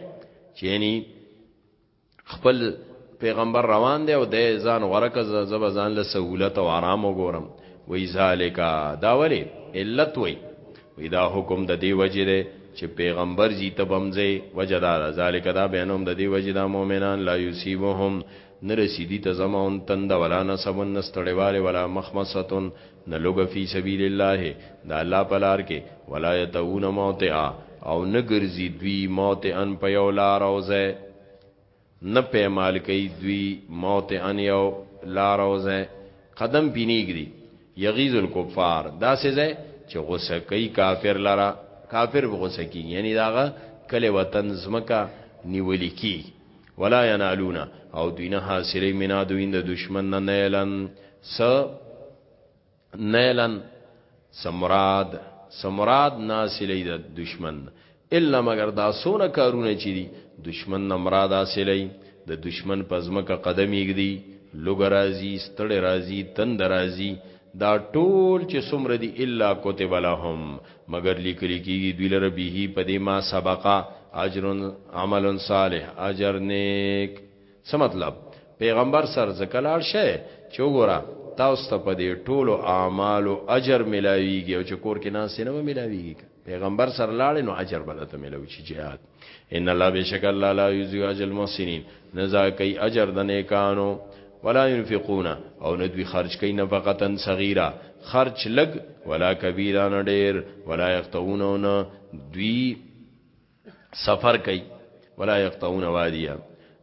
چې یعنی خپل پیغمبر روان دی او د ځان ورکه زب ځان له سہولت او آرام وګورم وی ذالک دا ولی علت وی وی دا حکم د دی وجه دی چې پیغمبر زی تبمزه وجدا ذالک دا بینهم د دی وجه دا مؤمنان لا یصيبهم نرسیدی ته زمون تند ولا نسبن نستړیواله ولا مخمصتن نه لوګه فی سبیل الله د الله په لار کې ولا یتون موتعا او نه ګرځي دوی موتعن په یو لار او ځای نه پیمال کوي دوی موتعن یو لار او ځای قدم پینیګری یغیز الکفار دا سه ځای چې غوسه کوي کافر لرا کافر غوسه کوي یعنی داغه کله وطن زمکا نیول کی ولا ینالون او دوی نه حاصلې مینا دوی د دشمن نه نیلن س نیلن سمراد سمراد ناسلې د دشمن الا مگر دا سونه کارونه چي دي دشمن نه مراد حاصلې د دشمن پزمکه قدم یګدي لوګ راځي ستړي راځي تند راځي دا ټول چې سمر دي الا کوتب لهم مګر لیکل کیږي دوی لره به په دې ما سبقا اجر عمل صالح اجر نیک څه مطلب پیغمبر سر زکلار شه چوغورا تاسو ته په دې ټولو اعمالو اجر ملاويږي او چې کور کې ناس نه ملاويږي پیغمبر سره لاړ نو اجر بلته ملوي چې jihad ان الله بشک الله لا یذیع اجر المحسنین نزا کوي اجر د نیکانو ولا ينفقون او نه دوی خرج کوي نفقتا صغیره خرج لګ ولا کبیره نه ډیر ولا یقطعون نه دوی سفر کوي ولا یقطعون وادیا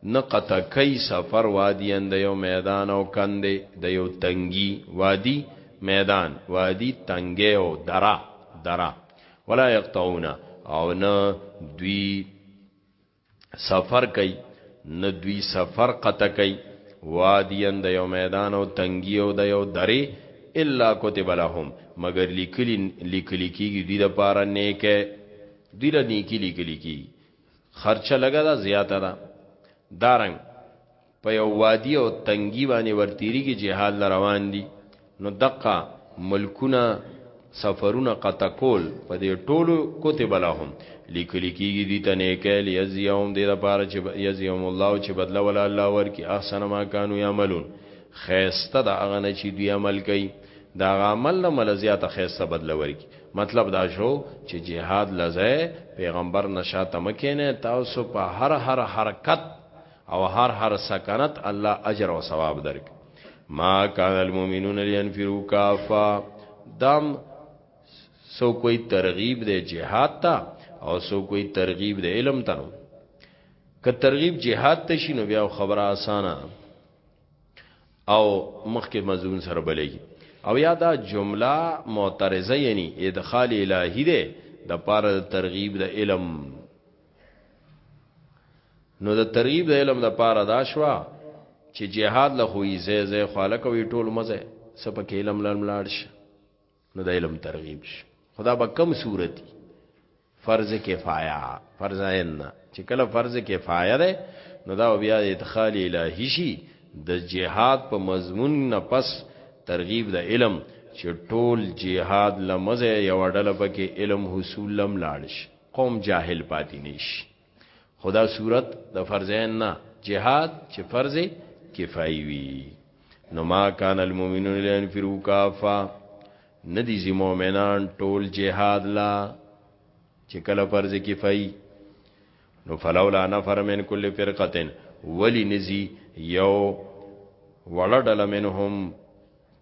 نه قطع کوي سفر وادی اند یو میدان او کندې د یو تنګي وادي میدان وادي تنګه او درا درا ولا یقطعون او نه دوی سفر کوي نه دوی سفر قطع کوي وادین د یو میدان او تنګي او د یو درې الا کتب لهم مگر لیکلی لیکلی کیږي دوی د پاره نیکه دوی له نیکی لیکلی کیږي خرچه لګا دا زیاته ده دارنګ په یو وادي او تنګي باندې ورتیریږي جهاد لروان دي نو دقه ملکونه سفرونه قطع کول په دې ټولو کتب لهم لیکل کیږي دي ته نه کېل یزیوم دې لپاره چې یزیوم الله چې بدلا ولا الله ورکی احسن ما کانوا یعملون خیسته د هغه نه چې دوی عمل کوي دا عمل نه ملزیات خیسته بدلا ورکی مطلب دا شو چې جهاد لزه پیغمبر نشاته مکینه تاسو په هر هر حرکت او هر هر سکنت الله اجر او ثواب درک ما کان المؤمنون لینفروا کافا دم سو کوئی ترغیب دے جهاد تا او سو کوئی ترغیب دے علم تا نو که ترغیب جهاد ته شي نو بیا خبره اسانه ده او مخکې مضمون سره بلېږي او یا دا جمله معترضه یعنی ادخال الهی ده د پاره ترغیب د علم نو د ترغیب د علم د پاره دا شوا چې جهاد له خوې زې زې خالق وی ټول مزه سپ کې علم لړم لاړ شي نو د علم ترغیب شي خدا به کم صورتي فرض کفایه فرض عین چې کله فرض کفایه ده نو دا بیا ادخال الهی شي د جهاد په مضمون نه پس ترغیب د علم چې ټول جهاد لمزه یو ډله پکې علم حصول لم لاړ شي قوم جاهل پاتې نشي خدا صورت د فرضین نه جهاد چې فرض کفایي وي نو ما کان المؤمنون لینفروا کافا ندی زی مؤمنان ټول جهاد لا چې کله فرض کفایي نو فلولا نفر من کل فرقه ولی نزی یو وړډل منهم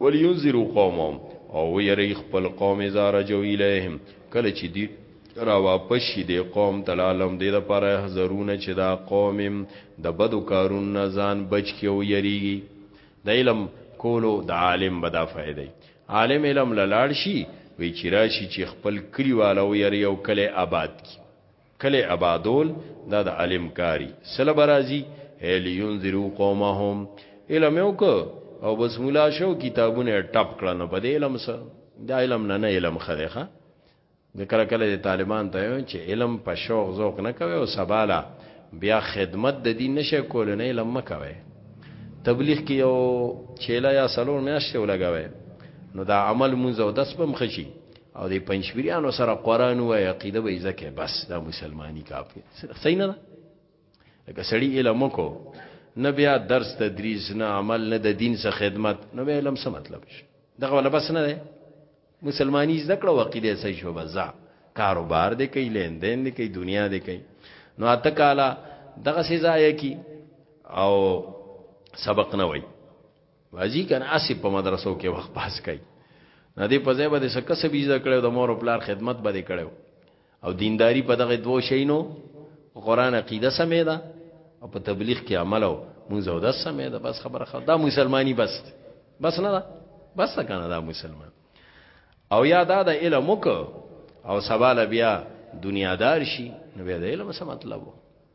ولینذروا قومهم او ویری خپل قوم اذا رجعوا الیهم کله چې دی را واپس شي د قوم ته لعلهم دې لپاره یحذرون چې دا قوم د بدو کارونو نه ځان بچ کړي او یریږي د علم کولو د عالم به دا فائدې عالم علم لاړ شي وی چې راشي چې خپل کلیواله ویری او کله آباد کی کلی ابادول دا د علم کاری سله برازی هلی ينذرو قومهم علم یو که او بس مولا شو کتابونه ټپ کړه نو په دې علم سره دا علم نه نه علم خره ښه د کله کله د طالبان ته یو چې علم په شوق ذوق نه کوي او سباله بیا خدمت د دین نشه کول نه علم مکوي تبلیغ کې یو چیلا یا سلور میاشتې ولګوي نو دا عمل مونږ او داس بم خشي او دی پنځپیرانو سره قران وای عقیده به ځکه بس دا مسلمانی کافی صحیح نه ده لکه سړی علم کو نه بیا درس تدریس نه عمل نه د دین څخه خدمت نو به علم څه مطلب شي دغه ولا بس نه ده مسلمانی زده کړه وقیده صحیح شو بزا کاروبار دې کوي لین دین دې کوي دنیا دې کوي نو اته کالا دغه سزا یې کی او سبق نه وای وازی کنه اسی په مدرسو کې وخت پاس کړي نه دی په ځای باندې څه کسب یې ذکرو د مور او پلار خدمت باندې کړو او دینداری په دغه دوو شینو قران عقیده سمې ده او په تبلیغ کې عمل او مونږ او د سمې ده بس خبره خو دا مسلمانی بس بس نه ده بس کنه دا مسلمان او یا دا د علم وک او سوال بیا دنیادار شي نو بیا د علم څه مطلب وو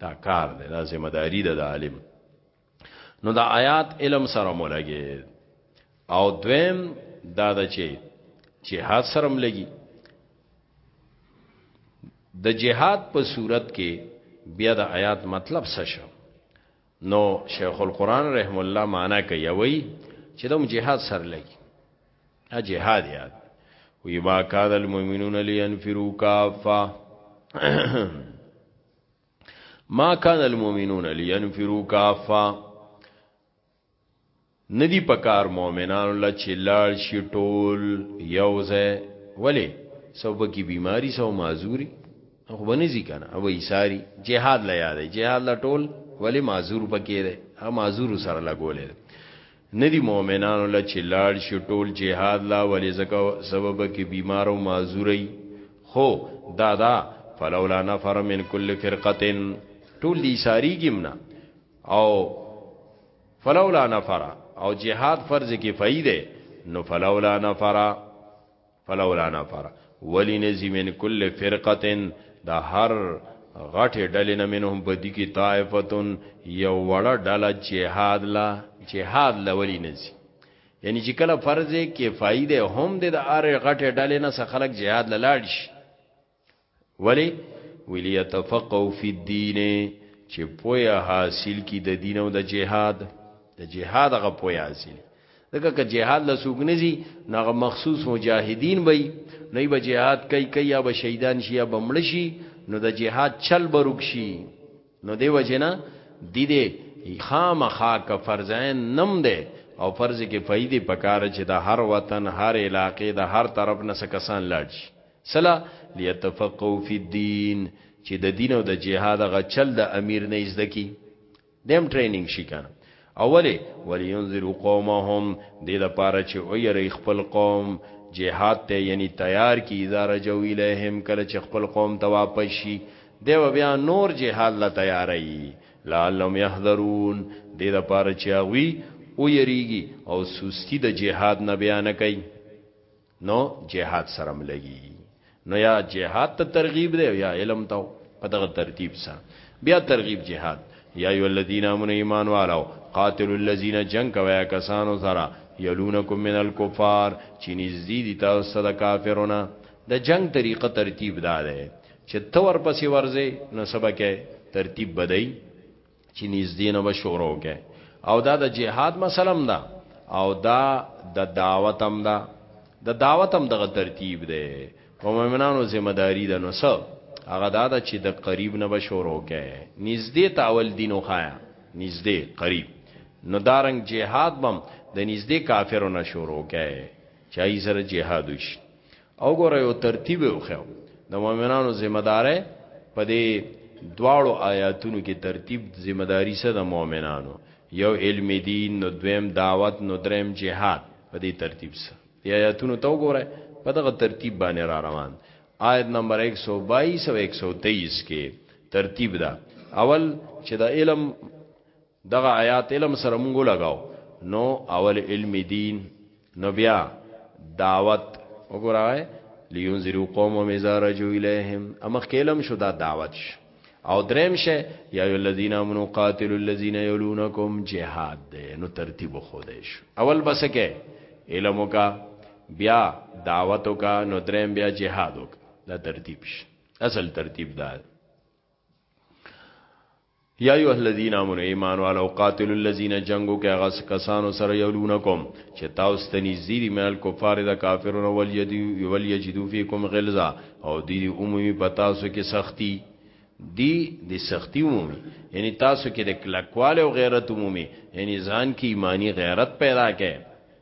دا کار دی دا ذمہ داری ده د عالم نو دا آیات علم سره مولګي او دویم دا د چې جهاد سره ملګي د جهاد په صورت کې بیا د آیات مطلب څه شو نو شیخ القران رحم الله معنا کوي وی چې د جهاد سره لګي ا جهاد یاد وی ما کان المؤمنون لینفروا کافه ما کان المؤمنون لینفروا کافا ندی پکار مؤمنان الله چې لاړ شي ټول یوځه ولی سبب کی بیماری سو معذوری خو بنځی کنه او ایثاری جهاد لا یاد جهاد لا ټول ولی معذور پکې ده ها معذور سره لګولې ندی مؤمنانو له چې لاړ شي ټول جهاد لا ولې زکه سبب کې بیمار او معذوري خو دا دا فلولا نفر من کل فرقتن ټول دي ساری ګمنا او فلولا نفر او جهاد فرض کفایه ده نو فلولا نفر فلولا نفر ولی نزی من کل فرقتن دا هر غټه ډلې نه منهم په دې کې طائفتون یو وړه ډله جهاد لا جهاد لا ولی نزی یعنی چې کله فرض کفایي ده هم د ار غټه ډلې نه خلک جهاد لاړ شي ولی ویلی تفقهو فی الدین چې پویا حاصل کی د دین او د جهاد د جهاد هغه پویا حاصل دغه که جهاد له سوګنزي نغه مخصوص مجاهدین وي نه به جهاد کوي کوي یا به شهیدان شي یا بمړ شي نو د جهاد چل بروک شي نو دی وجنا دی دی خامخا که فرزین نم دی او فرض کې فائدې پکاره چې د هر وطن هر علاقې د هر طرف نه سکسان لاړ شي سلا ليتفقهوا في الدين چې د دین او د جهاد غچل د امیر نه زده کی دیم ټریننګ شي کنه اوله ولینذر قومهم د دې لپاره چې او یری خپل قوم جهاد ته یعنی تیار کی اداره جو الہم کله چې خپل قوم ته واپس شي دیو بیا نور جهاد لا تیاری لعلهم یحذرون د دې لپاره چې هغه او یریږي او سستی د جهاد نه بیان کوي نو جهاد سره ملګي نو یا جهاد ته ترغیب دی یا علم ته په دغه ترتیب سره بیا ترغیب جهاد یا ایو الذین امنوا ایمان والو قاتلوا الذین جنگ کوي کسانو سره یلونکم من الکفار چې نږدې دي تاسو سره کافرونه د جنگ طریقه ترتیب دا ده چې تور پسې ورځي نو سبکه ترتیب بدای چې نږدې نه بشورو کې او دا د جهاد مسلم ده او دا د دعوت هم ده د دعوت هم دغه ترتیب ده په مؤمنانو ذمہ داری ده نو سب هغه دا ده چې د قریب نه بشورو کې نږدې تاول دینو خایا نږدې قریب نو دارنګ جهاد بم د نږدې کافرو نه شروع کې چای سره جهاد وشي او ګوره یو ترتیب یو خو د مؤمنانو ذمہ دارې په دې دواړو آیاتونو کې ترتیب ذمہ داری سره د مؤمنانو یو علم دین نو دویم دعوت نو دریم جهاد په دې ترتیب سره دی آیاتونو تو ګوره په دغه ترتیب باندې را روان آیت نمبر 122 او 123 کې ترتیب دا اول چې د علم دغه آیات علم سره مونږ لګاو نو اول علم دین نو بیا دعوت وګورای لینذرو قوم مزا رجو الیہم امخ کلم شو دا دعوت ش او دریم شه یا الذین امنو قاتل الذین یلونکم جهاد ده نو ترتیب خو ده شو اول بسکه علم کا بیا دعوت کا نو دریم بیا جهاد کا دا ترتیب ش اصل ترتیب دا یا ایها الذین آمنوا ایمان والو قاتلوا الذین جنگ وکړئ هغه کسانو سره یلونکم چې تاسو ته نږدې دي مال کفار د کافرونو ولیجدو فیکم غلظه او دی دی عمومي په تاسو کې سختی دی دی سختی عمومي یعنی تاسو کې د کلکواله او غیرت عمومي یعنی ځان کې ایمانی غیرت پیدا کړئ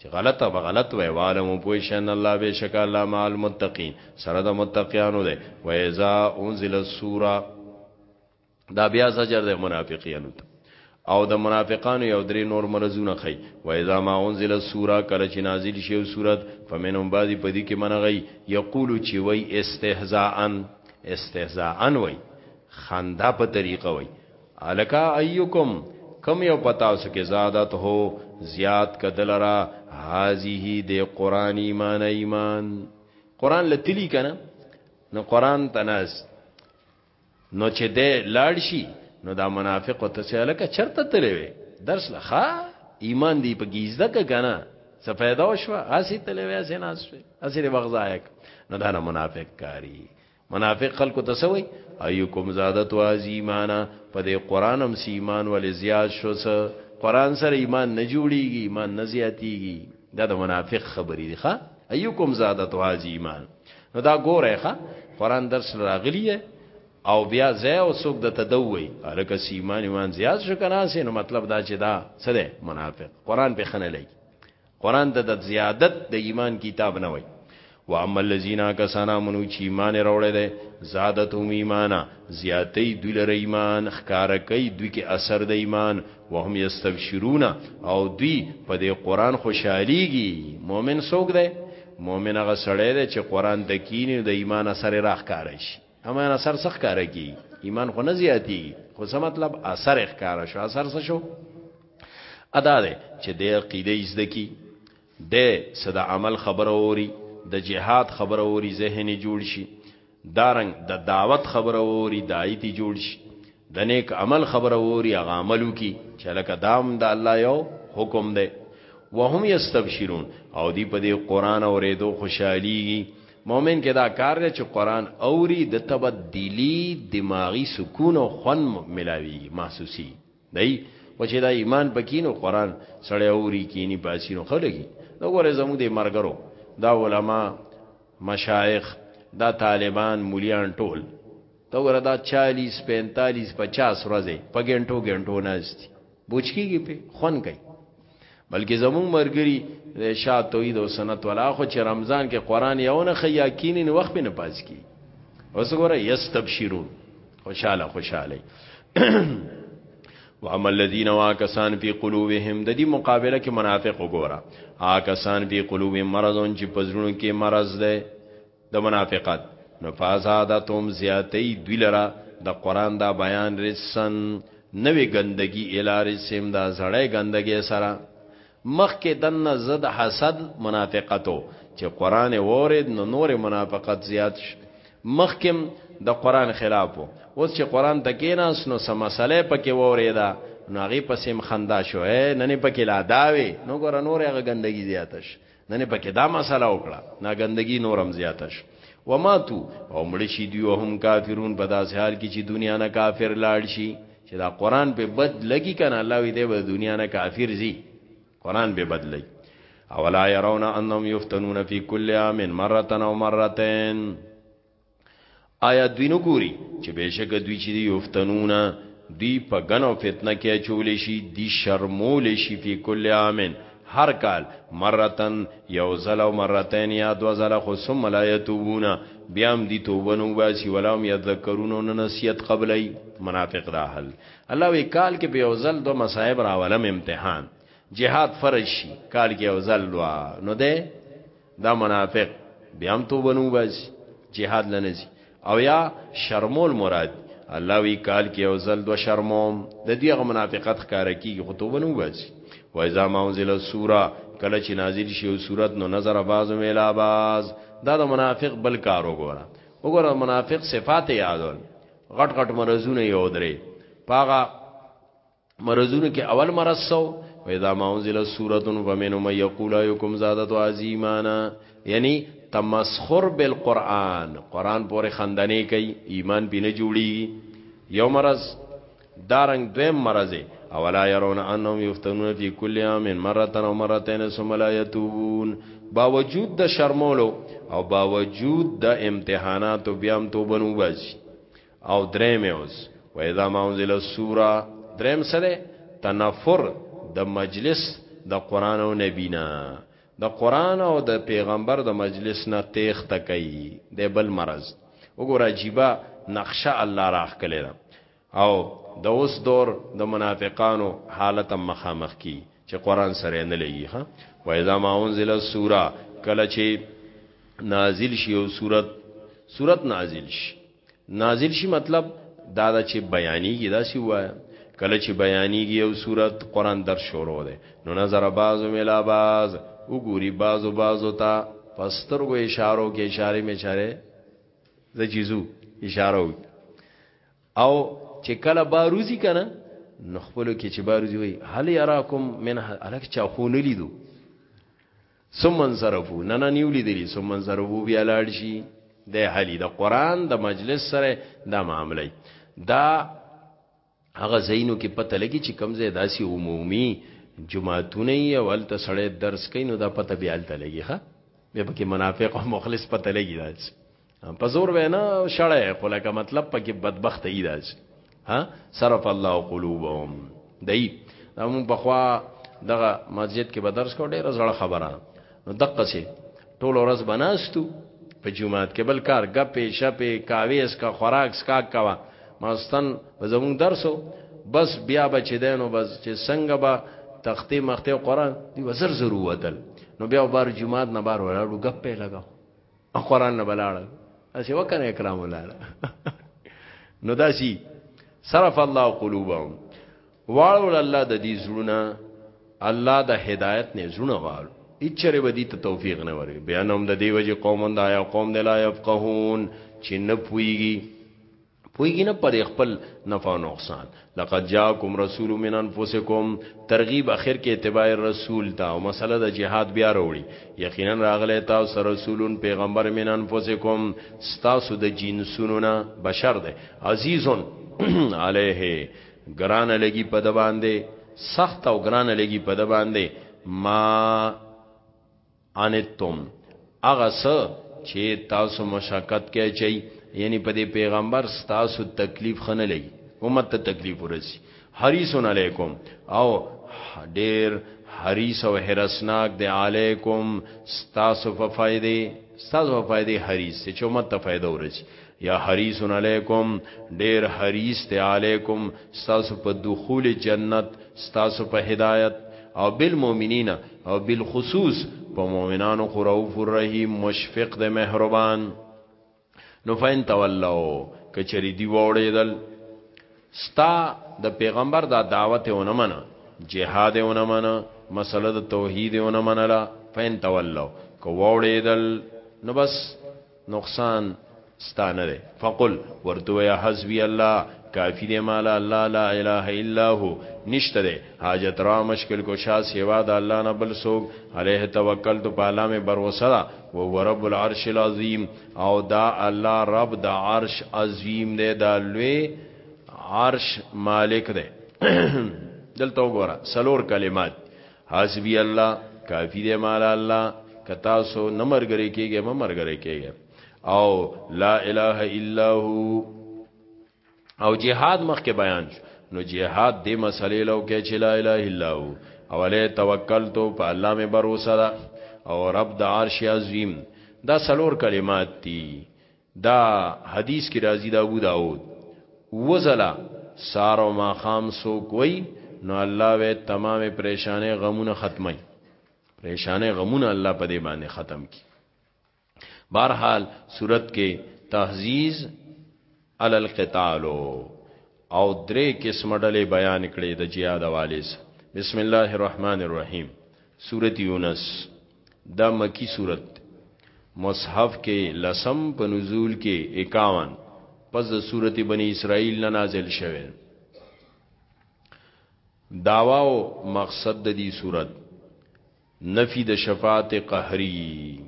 چې غلطه به غلط وای والم پوه شن الله بشک الله مع المتقین سره د متقینو ده و اذا انزل السوره دا بیا زجر د منافقینو ته او د منافقانو یو درې نور مرزونه خي و اذا ما انزل السوره کله چې نازل شي سورت فمنهم بعض پدی کې منغي یقول چې وای استهزاء استهزاء وای خندا په طریقه وای الکا ایکم کم یو پتا سو کې زادت هو زیات کدلرا هذه د قران ایمان ایمان قران لتلی کنه نو قران تناس نو چې د لاړ شي نو دا منافق ته چې الکه چرته تلې وي درس لخوا ایمان دی په گیزده که کنه څه پیدا وشو اسی تلې وي اسی ناس وي اسی وغزایک نو دا نه منافق کاری منافق خلکو ته سوي ايکم زادت واز ایمانا په دې قران هم سی ایمان ولې زیات شو څه قران سره ایمان نه جوړیږي ایمان نه زیاتیږي دا د منافق خبرې دي ښا ايکم زادت واز ایمان نو دا ګوره ښا قران درس راغلی او بیا زه او څوک د تدوي الکه سی ایمان ایمان زیات شو کنه سه نو مطلب دا چې دا څه ده منافق قران به خنه لګي قران ته د زیادت د ایمان کتاب نه وای و اما الذين كسانا منو چې ایمان راوړی دی زادتهم ایمانا زیاتې دوی لره ایمان خکار کوي دوی کې اثر د ایمان وهم یستبشرون او دوی په دې قران خوشحاليږي مؤمن څوک دی مؤمن هغه سړی دی چې قران ته کینی د ایمان اثر راخکار شي اما اثر څخه کار کوي ایمان خو نه زیاتی خو څه مطلب اثر ښکارا شو اثر څه شو ادا ده چې د عقیده زده کی د صدا عمل خبره اوري د جهاد خبره اوري ذهن جوړ شي دارنګ د دا دعوت خبره اوري دایتی جوړ شي د نیک عمل خبره اوري هغه عملو کی چې لکه دام د دا الله یو حکم ده وهم یستبشرون او دی په دې قران اورېدو خوشحاليږي مؤمن کې دا کار دی چې قران اوري د تبدیلی دماغي سکون او خون ملاوي محسوسي دی خو چې دا ایمان پکې نو قران سړی اوري کینی پاسی نو خلګي نو ګوره زموږ د مرګرو دا علما مشایخ دا طالبان مولیان ټول ته ګوره دا 40 45 50 ورځې په ګنټو ګنټو نهستی بوچکیږي په خون کوي بلکې زمون مرګري د شاه توحید او سنت ولا خو چې رمضان کې قران یوونه خیا کینی نو وخت نه پاس کی اوس ګوره یستبشرون خوشاله خوشاله واما الذين واكسان في قلوبهم د دې مقابله کې منافق وګوره آکسان په قلوب مرضون چې پزړونو کې مرض ده د منافقت نو فازادتهم زیاتی دوی لرا د قرآن دا بیان رسن نوی گندگی الا رسیم دا زړی گندگی سرا مخ کې دن زد حسد منافقتو چې قرآن وورد نو نور منافقت زیاد شو مخ کې د قرآن خلافو اوس چې قرآن تکیناس نو سمسله پکې ووریدا نو هغه پسیم خندا شو اے نن پکې لا داوي نو ګور نور هغه گندگی زیاتش نن په کې دا مسله وکړه نا ګندګي نورم زیاتش وماتو او مړ شي دی او هم کافرون په داسې حال کې چې دنیا نه کافر لاړ شي چې دا قران په بد لګي کنه الله وی دی به دنیا نه کافر زی قران به بد لګي اولا يرون انهم يفتنون في كل عام مره او مرتين آیا دوی نو ګوري چې بهشکه دوی چې دی یفتنونه دوی په غن او فتنه کې چول شي دی شرمول شي فی کل عامن هر کال مرتن یو زل او مرتين یا دو زل خو ثم لا یتوبون بیا هم دی توبه نو باسي ولا هم یذکرون او نصیحت قبلای منافق دا حل الله وی کال کې به یو زل دو مصائب راولم امتحان جهاد فرض شي کال کې یو زل دوا نو ده دا منافق بیا هم توبه نو باسي جهاد لنځي او یا شرمول مراد الله وی کال کې او زل دو شرموم د دې غ منافقت ښکار کیږي خو توبه نو باسي و اذا ما انزل السوره کله چې نازل شي او صورت نو نظر باز ویلا باز دا د منافق بل کار وګوره وګوره منافق صفات یادول غټ غټ مرزونه یو درې پاغه مرزونو کې اول مرز سو و اذا ما انزل سوره فمنهم من يقول ايكم زادت عظيمانا یعنی تمسخر بالقران قران پورې خندنې کوي ایمان بینه جوړي یو مرز دارنګ دویم مرز اولا يرون انهم يفتنون في كل يوم مره او مرتين ثم لا يتوبون باوجود د شرمولو او باوجود د امتحاناتو بیا هم توبه نو باسي او دریم اوس و اذا ما انزل السوره دریم سره تنفر د مجلس د قران او نبی نه د قران او د پیغمبر د مجلس نه تیخ تکای د بل مرز وګوره عجیبه نقشه الله راخ کړي او د اوس دور د منافقانو حالت مخامخ کی چې قران سره نه لګي ها و اذا ما انزل السوره کله چې نازل شي او صورت صورت نازل شي نازل شي مطلب دا دا چې بیانیږي دا سی وای کله چې بیانیږي یو صورت قران در شروع ده نو نظر باز ملا باز وګوري باز او باز تا پستر کو اشارو کې اشاره می چاره زجیزو اشارو او چې کله باروزی کنه نو خپل کې چې باروزی وي هل یراکم من الک چا خو نه لیدو ثم انصرفو نه نه نیو لیدلی ثم انصرفو بیا لاړ شي د حلی د قران د مجلس سره دا معاملې دا هغه زینو کې پته لګي چې کمزې داسي عمومي جمعهتونه یې او الته سړی درس کوي نو دا پته بیا الته لګي ښا به پکې منافق او مخلص پته لګي داسي په زور وینا شړای خو لکه مطلب پکې بدبخت ای داج ها صرف الله قلوبهم دای دا مون په خوا دغه مسجد کې بدرس کو ډیره زړه خبره نو دقه سي ټول ورځ بناستو په جمعات کې بل کار غپې شپې کاوي اس کا خوراک سکا کوا ماستن زمون درسو بس بیا بچ دینو بس چې څنګه با تختی مخته قران دی وزر ضرورتل نو بیا بار جمعات نه بار ولاړو غپې لگاو قران نه بلاړه اسی وکنه اکرام ولاړه نو داسی صرف الله قلوبهم واړو الله د دې زړونه الله د هدایت نه زړونه واړو اچره ودی ته توفیق نه وري بیان هم د دیو جی قومند آیا قوم د لا يفقهون چې نه پويږي پویږي نه پر خپل نفع او نقصان لقد جاءکم رسول من انفسکم ترغیب اخر کې اتباع رسول تا او مسله د جهاد بیا وروړي یقینا راغله تاسو رسولون پیغمبر من انفسکم تاسو د جنسونو نه بشر ده عزیزون علیه ګران لګي په د باندې سخت او ګران لګي په د باندې ما انتم اغه س چې تاسو مشقت کې چي یعنی په دې پیغمبر تاسو تکلیف خنه لګي امت ته تکلیف ورسی حریصون علیکم او ډیر حریص او حرسناک دی علیکم تاسو په فائدې تاسو په فائدې حریص چې امت ته فائدہ ورسی یا حریص علیکم ډیر حریص ته علیکم تاسو په دخول جنت تاسو په هدایت او بالمؤمنین او بالخصوص په مؤمنانو خو رؤوف الرحیم مشفق د مهربان نو فین تولوا کچری دی وړیدل ستا د پیغمبر دا دعوت اونه منه جهاد اونه منه مسله د توحید اونه منله فین تولوا کو وړیدل نو بس نقصان ستا نه دی فقل ورته ویا حسبی الله کافی دی مالا الله لا اله الا هو نشته دی حاجت را مشکل کو شا سیوا د الله نه بل سوګ علیه توکل تو پالا می بر وسرا و هو رب العرش العظیم او دا الله رب د عرش عظیم دی دا لوی عرش مالک دی دلته وګوره سلور کلمات حسبی الله کافی دی مال الله کتا سو نه مرګره کېږي ما مرګره کېږي او لا اله الا هو او جهاد مخکې بیان شو نو جهاد دې مسلې لو کې چې لا اله الا هو اوله توکل تو په الله مې باور وسره او رب د عرش عظیم دا سلور کلمات دي دا حدیث کی راضی دا ابو داود وزلا سار او ماخام سو کوئی نو الله وی تمام پریشانه غمونه ختمي پریشانه غمونه الله په دې باندې ختم کی بهرحال صورت کې تهذیز عل القتال او درې قسم ډلې بیان کړې د جهاد والے بسم الله الرحمن الرحیم سورۃ یونس دا مکی صورت مصحف کې لسم په نزول کې 51 پس د صورت بنی اسرائیل نه نازل شوه داوا او مقصد د دې صورت نفی د شفاعت قهری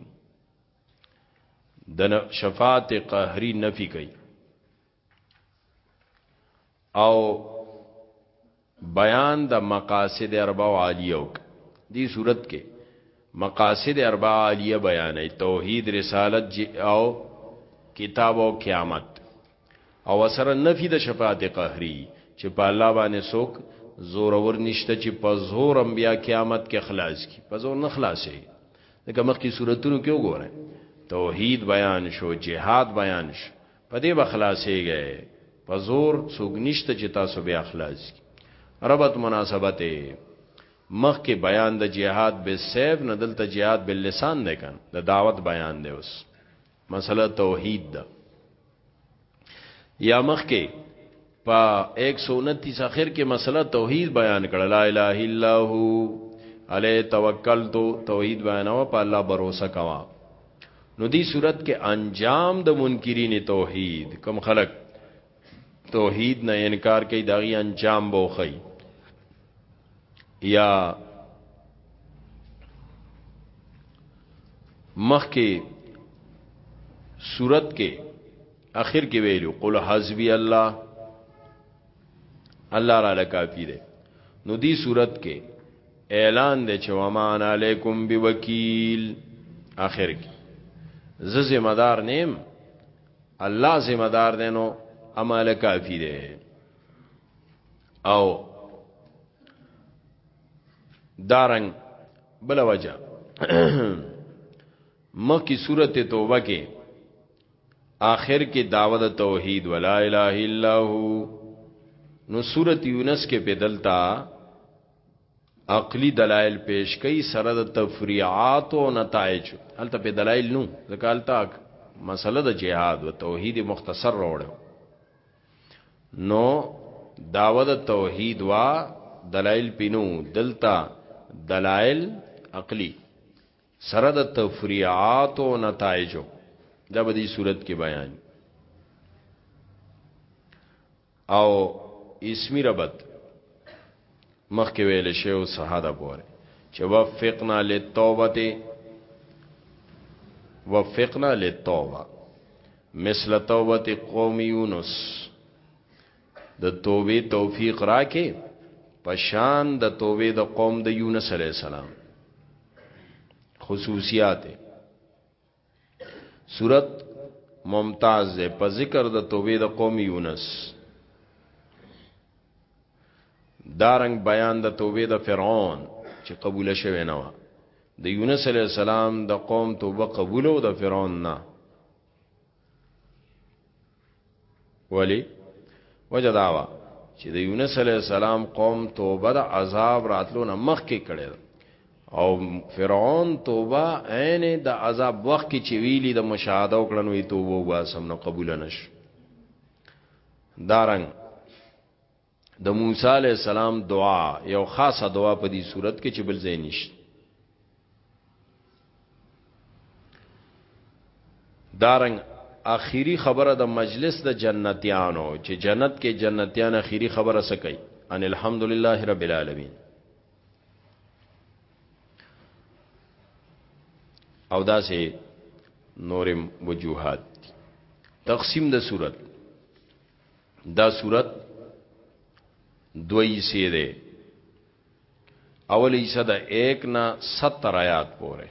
د شفاعت قهری نفی کوي او بیان د مقاصد اربع عالیه دی صورت کې مقاصد اربع عالیه بیانې توحید رسالت او کتاب او قیامت او سره نفی د شفاعت قهری چې په الله باندې څوک زور اور نشته چې په زور انبیا قیامت کې خلاص کی په زور نه خلاصې دغه مخکې صورتونو کې وګورئ توحید بیان شو جهاد بیان شو په دې بخلاصيږي په زور څوک نشته چې تاسو بیا خلاص کی ربط مناسبت مخ کې بیان د جهاد به سیف نه دلته جهاد بل لسان دی کن د دعوت بیان دی اوس مسله توحید ده یا مخ کې په 129 اخر کې مسله توحید بیان کړه لا اله الا هو علی توکلت توحید بیانوا په الله باور وکوا نو دی صورت کې انجام د منکرین توحید کم خلق توحید نه انکار کوي داغي انجام بوخی یا مخ کې صورت کې اخر کې ویلو قل حسبی الله الله را لکافی دی نو دی صورت کې اعلان دی چې ومان علیکم بوکیل اخر کې ز ذمہ دار نیم الله ذمہ دار دی نو امال کافی دی او دارنګ بل وجه مخکې سورته توبه کې آخر کې داوود توحید ولا اله الا هو نو سورۃ یونس کې په دلتا عقلی دلائل پیش کړي سره د تفریعات او نتایج الته په دلائل نو ځکه الته مسله د جهاد او توحید مختصر راوړو نو داوود توحید وا دلائل پینو دلتا دلائل عقلی سره د تفریعات او نتایجو دا به دې صورت کې بیان او اسمی ربط مخکې ویل شی او سهاده پوره چې وفقنا للتوبه وفقنا للتوبه مثل توبه قوم یونس د توبه توفیق راکې پشان د توبه د قوم د یونس علی السلام خصوصیات صورت ممتاز ده په ذکر د توبې د قوم یونس دارنګ بیان د توبې د فرعون چې قبول شوه نه و د یونس علی السلام د قوم توبه قبول او د فرعون نه ولی وجه داوا چې د یونس علی السلام قوم توبه د عذاب راتلو نه مخکې کړي او فرعون توبه عین د عذاب وخت کې چې ویلي د مشاهده وکړنو یې توبه واسم نه قبول نش دارنګ د موسی علی السلام دعا یو خاصه دعا په دې صورت کې چې بل ځای نشته دارنګ اخیری خبره د دا مجلس د جنتیانو چې جنت کې جنتیان اخیری خبره سکی ان الحمدلله رب العالمین او داسې نورم وجوهات تقسیم د صورت دا صورت دوی سی ده اول ایسا دا ایک نا ستر آیات پوره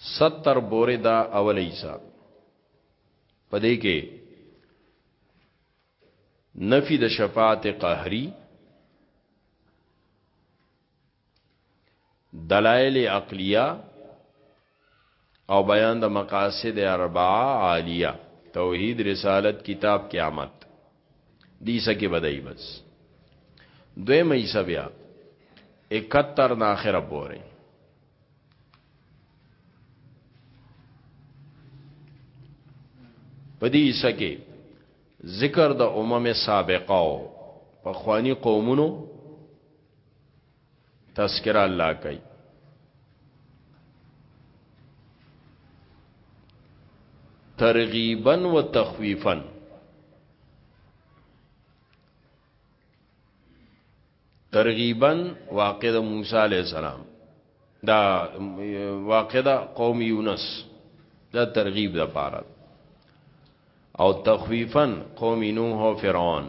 ستر بوره دا اول ایسا پدې کې نفی د شفاعت قهری دلائل عقلیه او بیان د مقاصد اربعه عالیه توحید رسالت کتاب قیامت دی سکه بدای بس دوی مې سبیا 71 نه اخره پورې پدې سکه ذکر د امم سابقه او په خوانی قومونو تذکرہ الله کوي ترغیبا و تخویفا ترغیبا واقع د موسی علی السلام دا واقع د قوم یونس دا ترغیب د پاره او تخویفا قوم نوح او فرعون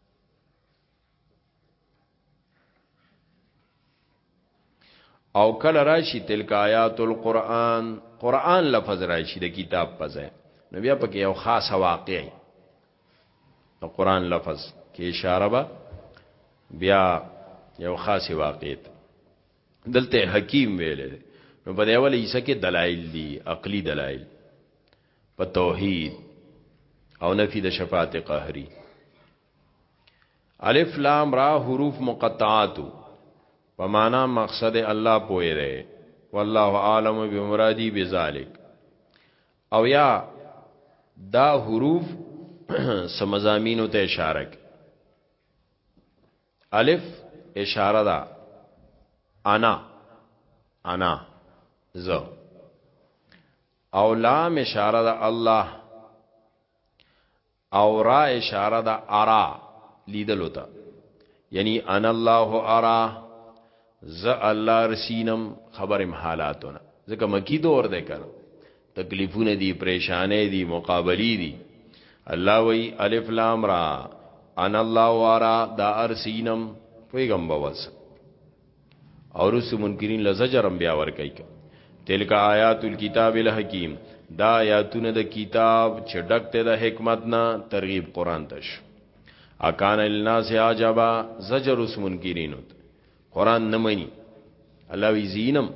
او کله راشي تلک آیات القرآن قرآن لفظ راشي د کتاب په ځای نو بیا پکې یو خاصه واقعي د قرآن لفظ کې اشاره به بیا یو خاصه واقعي دلته حکیم ویل نو په دې اول حصہ کې دلایل دي عقلي دلایل په توحید او نفی د شفاعت قهری الف لام را حروف مقطعات په معنا مقصد الله پوهه ده والله عالم بمرادی بذالک او یا دا حروف سمزامینو ته اشاره الف اشاره ده انا انا زه او لام اشاره ده الله او را اشاره ده ارا لیدلو ته یعنی انا الله ارا ز الله رسینم خبرم حالاتونه ځکه مکی دور ده کړه تکلیفونه دي پریشانې دي مقابلي دي الله وی الف لام را انا الله ارا دا ارسینم پیغمبر وسه او رسو منکرین لزجرم بیا ورکی که تلک آیات الكتاب الحکیم دا آیاتونه د کتاب چې ډک ته د حکمت نه ترغیب قران تش اکان الناس عجبا زجر اس منکرین قران نه مني الله وی زینم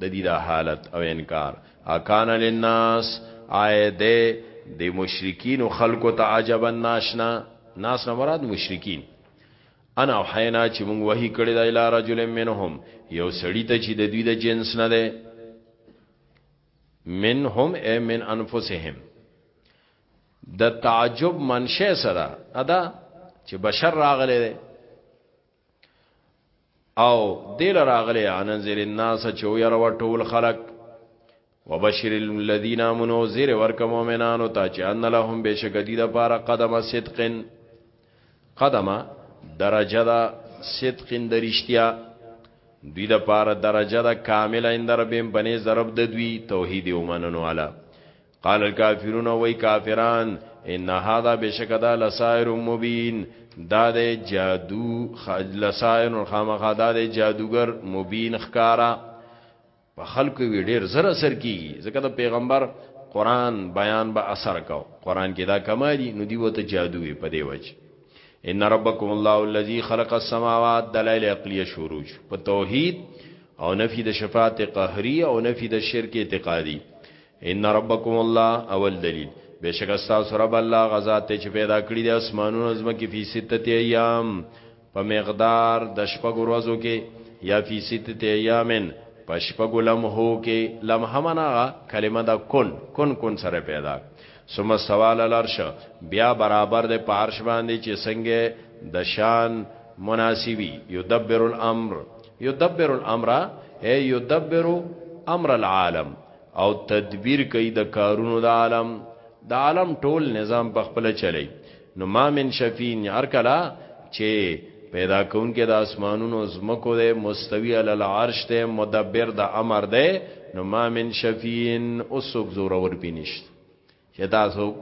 د دې د حالت او انکار اکان للناس آیه ده د مشرکین خلکو ته عجبا ناشنا ناس نه مراد مشرکین ان اوحینا چې موږ وحی کړی دا الی رجل منهم یو سړی ته چې د دوی د جنس نه ده منهم ای من انفسهم د تعجب منشه سره ادا چې بشر راغلی دی او دل راغلی انذر الناس چې ويرو ټول خلق وبشر الذين امنوا زیر ورک مؤمنانو ته چې ان لهم بشکدی د پاره قدم صدقن قدمه درجه دا صدقن درشتیا دوی د پاره درجه دا کامله اندر بهم بنې ضرب د دوی توحید او مننو علا قال الكافرون وای کافران ان هذا بشکدا لسائر مبین دا د جادو لسائر خامخا دا د جادوګر مبین خکارا په خلکو وی ډیر زر اثر کیږي ځکه د پیغمبر قران بیان به اثر کو قران کې دا کما دي نو دی وته جادو وي په دی وجه ان ربکم الله الذي خلق السماوات دلائل عقلیه شروع په توحید او نفی د شفاعت قهری او نفی د شرک اعتقادی ان ربکم الله اول دلیل بشک استاس رب الله غزا ته چې پیدا کړی د اسمانونو زمکه فی سته ایام په مقدار د شپږ ورځو کې یا فی ستت ایامن په شپږ لمحو کې لمحه منا کلمه دا کن کن کن سره پیدا ثم سوال الارش بیا برابر د پارش باندې چې څنګه د شان مناسبی یدبر الامر یدبر الامر اے یدبر امر العالم او تدبیر کوي د کارونو د عالم د عالم ټول نظام په خپل چلی نو ما من شفین هر کلا چې پیدا کون کې د اسمانونو زمکو ده مستوی علی العرش ده مدبر د امر ده نو ما من شفین اوسوک زور ور پینشت چې تاسو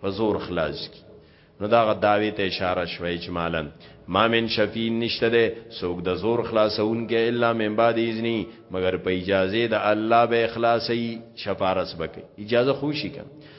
په زور خلاص کی نو دا غ داوی ته اشاره شوه اجمالا ما من شفین نشته ده سوک د زور خلاصون کې الا من بعد اذنی مگر په اجازه د الله به اخلاصي شفارس بکې اجازه خوشی کړه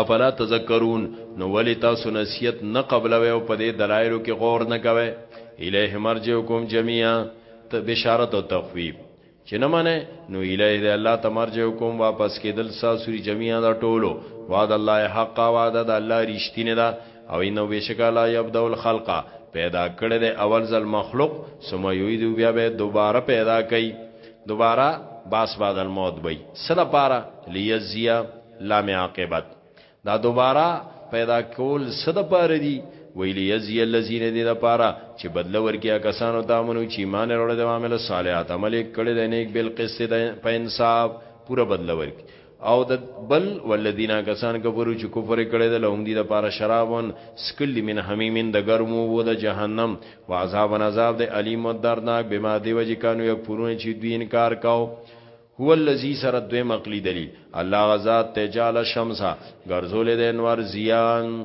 افلا تذکرون نو ولی تاسو نصیحت نه قبلوي او په دې دلایلو کې غور نه کوي الیه مرجعکم جميعا ته بشارت او تخویب چې نه منه نو الیه د الله تمرجعکم واپس کېدل ساسوري جميعا د ټولو وعد الله حق وعده د الله رښتینه ده او انه بشکا لا يبدا الخلق پیدا کړی د اول ځل مخلوق ثم يعيد بیا به دوباره پیدا کوي دوباره باس بعد الموت وي سره پاره ليزيا لام عاقبت دا دوباره پیدا کول سره پاره دي ویلی یزی الذین دی د پاره چې بدل ورکیا کسانو ته امنو چې ایمان وروړي د عامل صالحات عمل کړي د نیک بل قصه د انصاف پورا بدل ورکي او د بل ولذینا کسان کفرو چې کفر کړي د لهم دي د پاره شرابون سکل من حمیمین د ګرمو و د جهنم و عذاب عذاب د الیم و دردناک بما دی وجه کانو یک پرونه چې دوی انکار کاو هو الذی سره دوی مقلی دلیل الله غزاد تجال شمسا ګرځولې د انوار زیان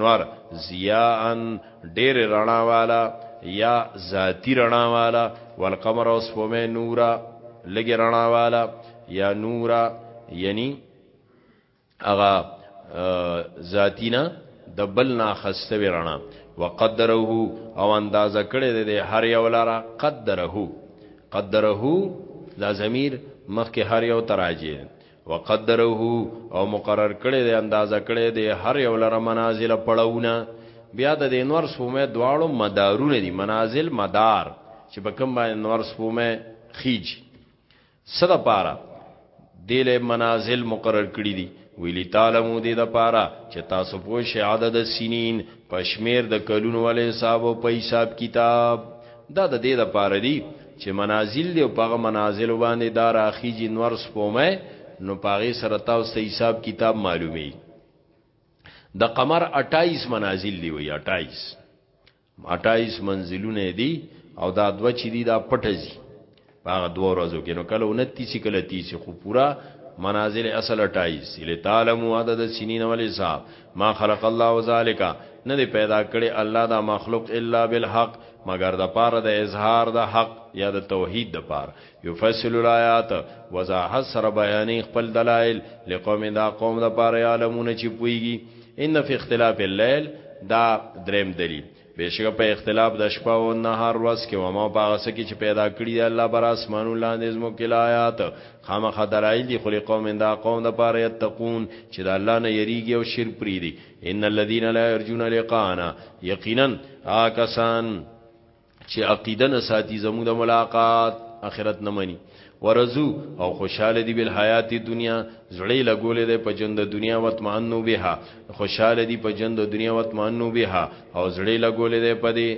نور ضیاءن ډیر رڼا والا یا ذاتی رڼا والا والقمر اوس فومه نورا لګی رڼا والا یا نورا یعنی اغا ذاتینا د بل نه خسته ورنا وقدره او اندازه کړی دی هر یو لاره قدره قدره دا ضمیر مخکې هر یو تراجه وقدره او مقرر کړی دی اندازه کړی دی هر یو لره منازل پړاونه بیا د انور سپومه دواړو مدارونه دي منازل مدار چې په کوم باندې انور سپومه خیج صدا پارا دله منازل مقرر کړی دي ویلی تعالی مو دې د پارا چې تاسو پوه شئ عدد سنین پشمیر د کلون ولې حساب او په حساب کتاب دا د دې لپاره دي چې منازل دي او په هغه منازلو باندې دا راخیژي نور سپومه نو په هغې سره تاسو ته حساب کتاب معلومي د قمر 28 منازل دی وی 28 28 منزلونه دی او دا دوه چې دی دا پټه زی باغ دوه ورځو کې نو کله 29 چې کله 30 خو پورا منازل اصل 28 اله تعلمو عدد سنین ول حساب ما خلق الله ذالک نه دی پیدا کړي الله دا مخلوق الا بالحق مگر د پاره د اظهار د حق یا د توحید د پاره یفصل الایات وضاحت سره بیانې خپل دلایل لقوم دا قوم د پاره علمونه چې پويږي ان فی اختلاف الليل دا دریم دلیل بشک په اختلاف د شپه او نهار ورځ کې ومه پاغه سکی چې پیدا کړی دی الله بر اسمانو لاندې زمو کې آیات خامخ دلایل دی خلی قوم اندا قوم د پاره یتقون چې د الله نه یریږي او شرک پری دی ان الذين لا يرجون لقانا یقینا آکسان چې عقیده نه ساتي زمو د ملاقات اخرت نه مني ورزو او خوشاله دی بل حیات دنیا زړی لګولې ده په جند دنیا وتمنو بها خوشاله دی په جند دنیا وتمنو بها او زړی لګولې ده په دې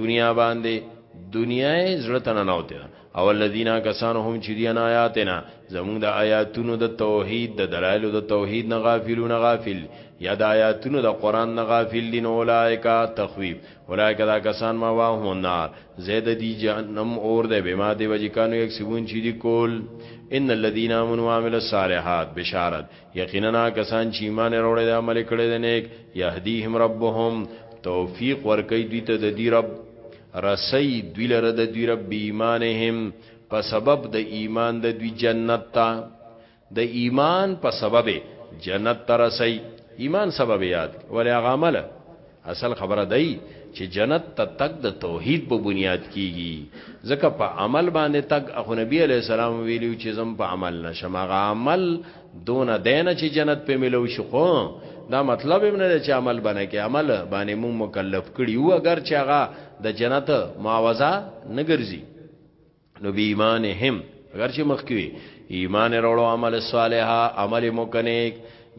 دنیا باندې دنیا زړه تنه نوته او الذين كسانو هم چې دي آیاتنا زموږ د آیاتونو د توحید د دلایل د توحید نه غافلون غافل یا د آیاتونو د قران نه غافل دي نو اولایکا تخویب اولائک دا کسان ما واهم النار زید دی جهنم اور ده بما دی وجی کانو یک سیون چی دی کول ان الذين امنوا وعملوا الصالحات بشارت یقینا کسان چی ایمان وروړي د عمل کړي د نیک يهديهم ربهم توفیق ورکي دوی ته د دی رب رسی دوی لره د دوی رب ایمانهم په سبب د ایمان د دوی جنت ته د ایمان په سبب جنت ته رسي ایمان سبب یاد ولې هغه عمل اصل خبره دی چې جنت ته تک د توحید په بنیاد کیږي ځکه په عمل باندې تک اخو نبی علی السلام ویلو چې زم په عمل نشم هغه عمل دون دین چې جنت په ملو شو خو دا مطلب هم نه چې عمل باندې کې عمل باندې مو مکلف کړي او اگر چې هغه د جنت معاوضه نه ګرځي نو بی ایمانهم اگر چې مخکوي ایمان وروړو عمل صالح عمل مکنیک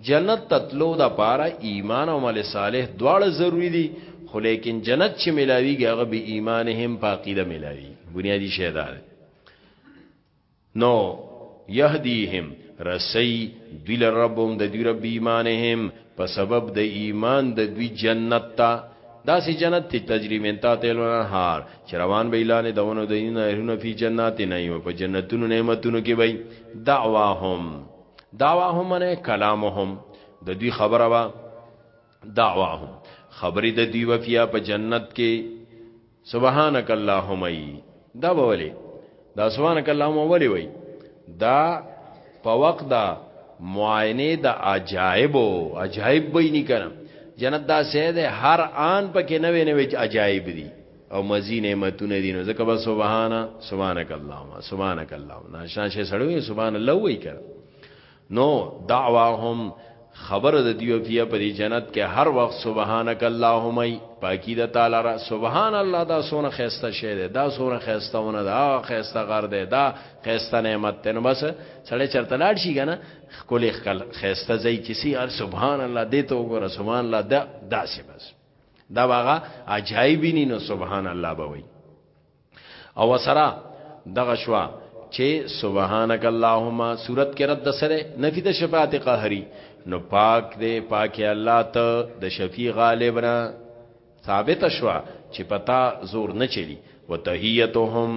جنت تتلو د پاره ایمان او عمل صالح دواړه ضروری دي خو لیکن جنت چې ملاویږي هغه به ایمانهم پاقیده ملاوي بنیادی شی ده نو یهدیهم رسی دل ربهم د دی رب ایمانهم په سبب د ایمان د دوی جنت ته داسې جنت تی تجری من تحت الانهار چې روان به اعلان دونو د نهرونه فی جنات نعیم په جنتونو نعمتونو کې وي دعواهم دعواهم نه کلامهم د دوی خبره وا دعواهم خبرې د دوی وفیا په جنت کې سبحانك اللهم ای دا به ولی دا سبحانك اللهم ولی وای دا په وخت دا معاینه د عجایب او عجایب به نه کړم جنت دا سید هر آن پکې نوې نوې عجایب دي او مزي نعمتونه دي نو ځکه به سبحان سبحانك اللهم سبحانك اللهم ناشنا شي سړوي سبحان الله وای کړ نو دعواهم خبر د دیو فیا په دې جنت کې هر وخت سبحانك اللهم پاکی د تعالی را سبحان الله دا سونه خسته شه ده دا سونه خستهونه دا خسته غر ده دا خسته نعمت ته نو بس سړی چرته لاړ شي کنه خپل خل خسته ځای چې سی هر سبحان الله دې ته وګوره سبحان الله دا داسې بس دا واغه عجایب ني نو سبحان الله به وي او سره دغه شوا چې سبحانك اللهم صورت کې رد سره نفي د شفاعت قهري نو پاک دې پاک الله ته د شفیع غالب نه ثابت شوا چې پتا زور نه چلی وتهیتهم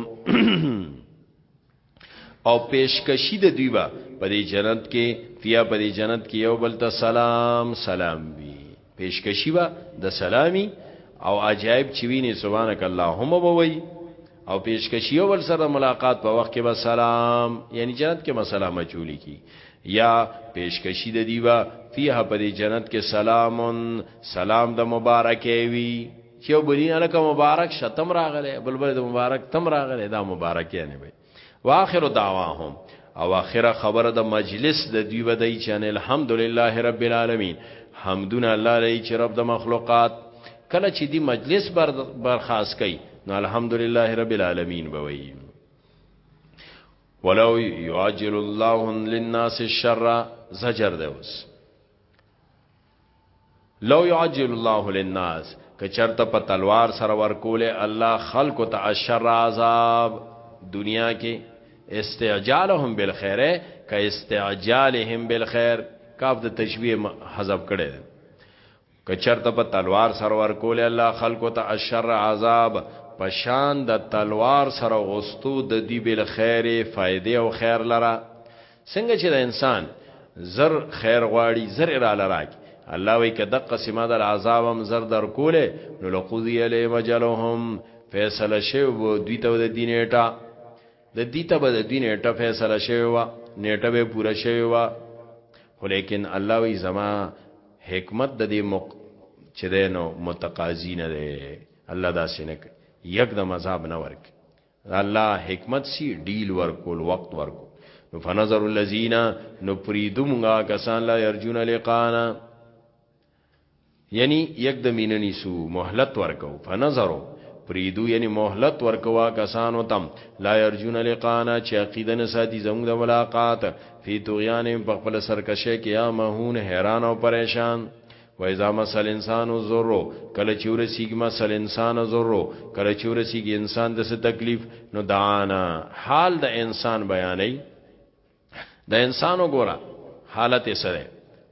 او پیشکشی د دوی با په دې جنت کې فیا په دې جنت کې یو بل ته سلام سلام وی پیشکشی با د سلامی او عجایب چې ویني سبحانك اللهم بوي او پیشکشی یو بل سره ملاقات په وخت کې به سلام یعنی جنت کې مسله مجهولی کی یا پیشکشی د دیوا فیها په دې جنت کې سلامون سلام د مبارکې وی چې یو بلین الک مبارک شتم راغله بلبل د مبارک تم راغله دا مبارک یې نه وي واخر دعواهم او اخره خبره د مجلس د دوی بدای چې ان الحمدلله رب العالمین حمدون الله لري چې رب د مخلوقات کله چې دی مجلس بر برخاص کړي نو الحمدلله رب العالمین به وي ولو یعجل الله للناس الشر زجر ده اوس لو يعجل الله للناس که چرته په تلوار سره ورکوله الله خلق ته الشر عذاب دنیا کې استعجالهم بالخير ک استعجالهم بالخير کاف د تشبيه حذف کړي که چرته په تلوار سره ورکوله الله خلق ته الشر عذاب پشان د تلوار سره غستو د دی بالخير فائدې او خیر لره څنګه چې د انسان زر خیر غواړي زر را لراک الله وی که دقه سما در عذاب هم زر در کوله نو لقضی علی مجلهم فیصله شوی وو دوی ته د دین اټا د دې ته به د دین اټا فیصله شوی و نیټه به پوره شوی و خو لیکن الله وی زما حکمت د دې مق چې دینو متقاضی نه دی الله دا سینک یک د مذهب نه ورک الله حکمت سی ډیل ورکول وخت ورکو نو فنظر الذین نو پریدو مونږه کسان لا یرجون لقانا یعنی یک د میننی سو مهلت ورکو فنظرو پریدو یعنی مهلت ورکوا کسانو تم لا یرجون لقانا چې عقیده نه ساتي زموږ د ملاقات فی طغیان په خپل سرکشه کې یا مهون حیران او پریشان و اذا مسل انسان زرو کله چې ورسیږي مسل انسان زرو کله چې ورسیږي انسان د څه تکلیف نو دعانا حال د انسان بیانې د انسان وګوره حالت یې سره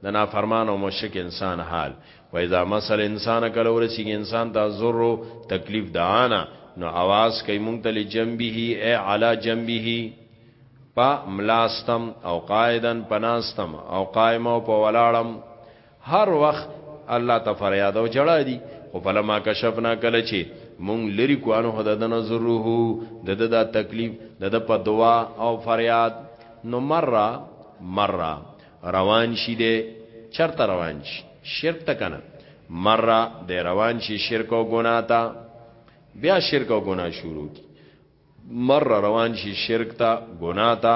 د نافرمان او مشرک انسان حال و اذا مسل انسان کله ورسیږي انسان ته زرو تکلیف دعانا نو आवाज کوي مونږ ته لجنبه ای علی جنبه په ملاستم او قائدن پناستم او قائم او په ولاړم هر وخت الله ته فریاد او جړا دي خو فلما کشفنا کله چې مونږ لری کو انه د دنه ضروره د د دا تکلیف د د په دعا او فریاد نو مره مره روان شي دې چرته روان شي شرک ته کنه مره دې روان شي شرک او ګناه ته بیا شرک او ګناه شروع کی مره روان شي شرک ته ګناه ته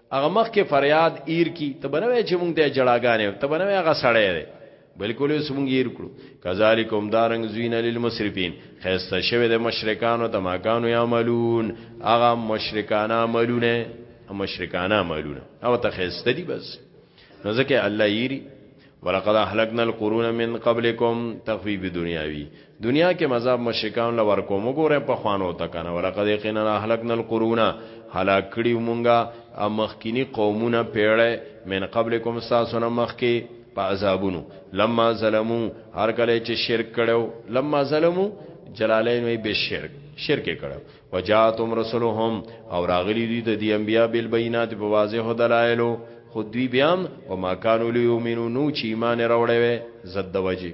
هغه مخ کې فریاد ایر کی ته بنوي چې مونږ ته جړاګانې ته بنوي هغه سړی دی بلکې اوس مونږ یې کړو کذالکوم دارنګ زوین للمسرفین خسته شوی د مشرکانو د ماکانو یعملون هغه مشرکان عملونه مشرکان عملونه او ته خسته دی بس نو ځکه الله یری ولقد اهلكنا القرون من قبلكم تخفيف دنیاوی دنیا کې مذاب مشکان لور کوم ګوره په خوانو تکنه ولقد یقینا اهلكنا القرون هلاک کړیو مونږه امخکینی قومونه پیړې من قبلكم ساسونه مخکې په عذابونو لما ظلمو هر کله چې شرک کړو لما ظلمو جلالین وی به شرک شرک کړو وجاتم رسولهم او راغلی دی د دی انبیا بل بینات په واضح دلایلو خود دوی بیا و ما کانو لیومنو نو چې ایمان راوړې وې زد د وجه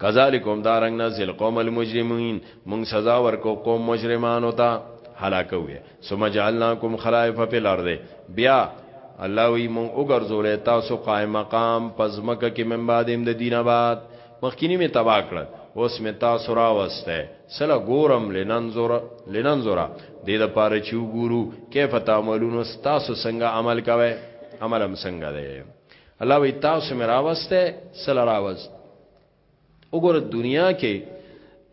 کذالکم دارنګ نزل قوم المجرمین مون سزا ورکو قوم مجرمانو ته هلاکوي ثم جعلناکم خلائف فی الارض بیا الله وی مون وګرځولې تاسو قائم مقام پزمک کې من بعد د دینه بعد مخکینی می تباه کړ اوس می تاسو راوسته سله ګورم لننظر لننظر دې د پاره چې وګورو کیف تعملون تاسو څنګه عمل کوي عمل هم څنګه دی الله وی تاسو می راوسته سله راوست وګوره دنیا کې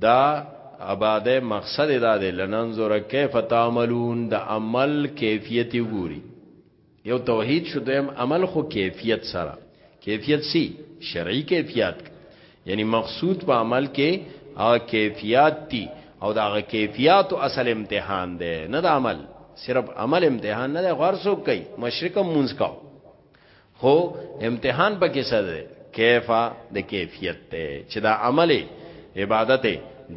دا عباده مقصد دا دی لننظر کیف تعملون د عمل کیفیت وګوري یو توحید شو دیم عمل خو کیفیت سره کیفیت سی شرعی کیفیت یعنی مقصود په عمل کې هغه کیفیت تی او دا هغه کیفیت اصل امتحان دی نه د عمل صرف عمل امتحان نه دی غرسو کوي مشرکم مونږ کاو خو امتحان پکې څه دی کیفا د کیفیت ته چې دا عمل عبادت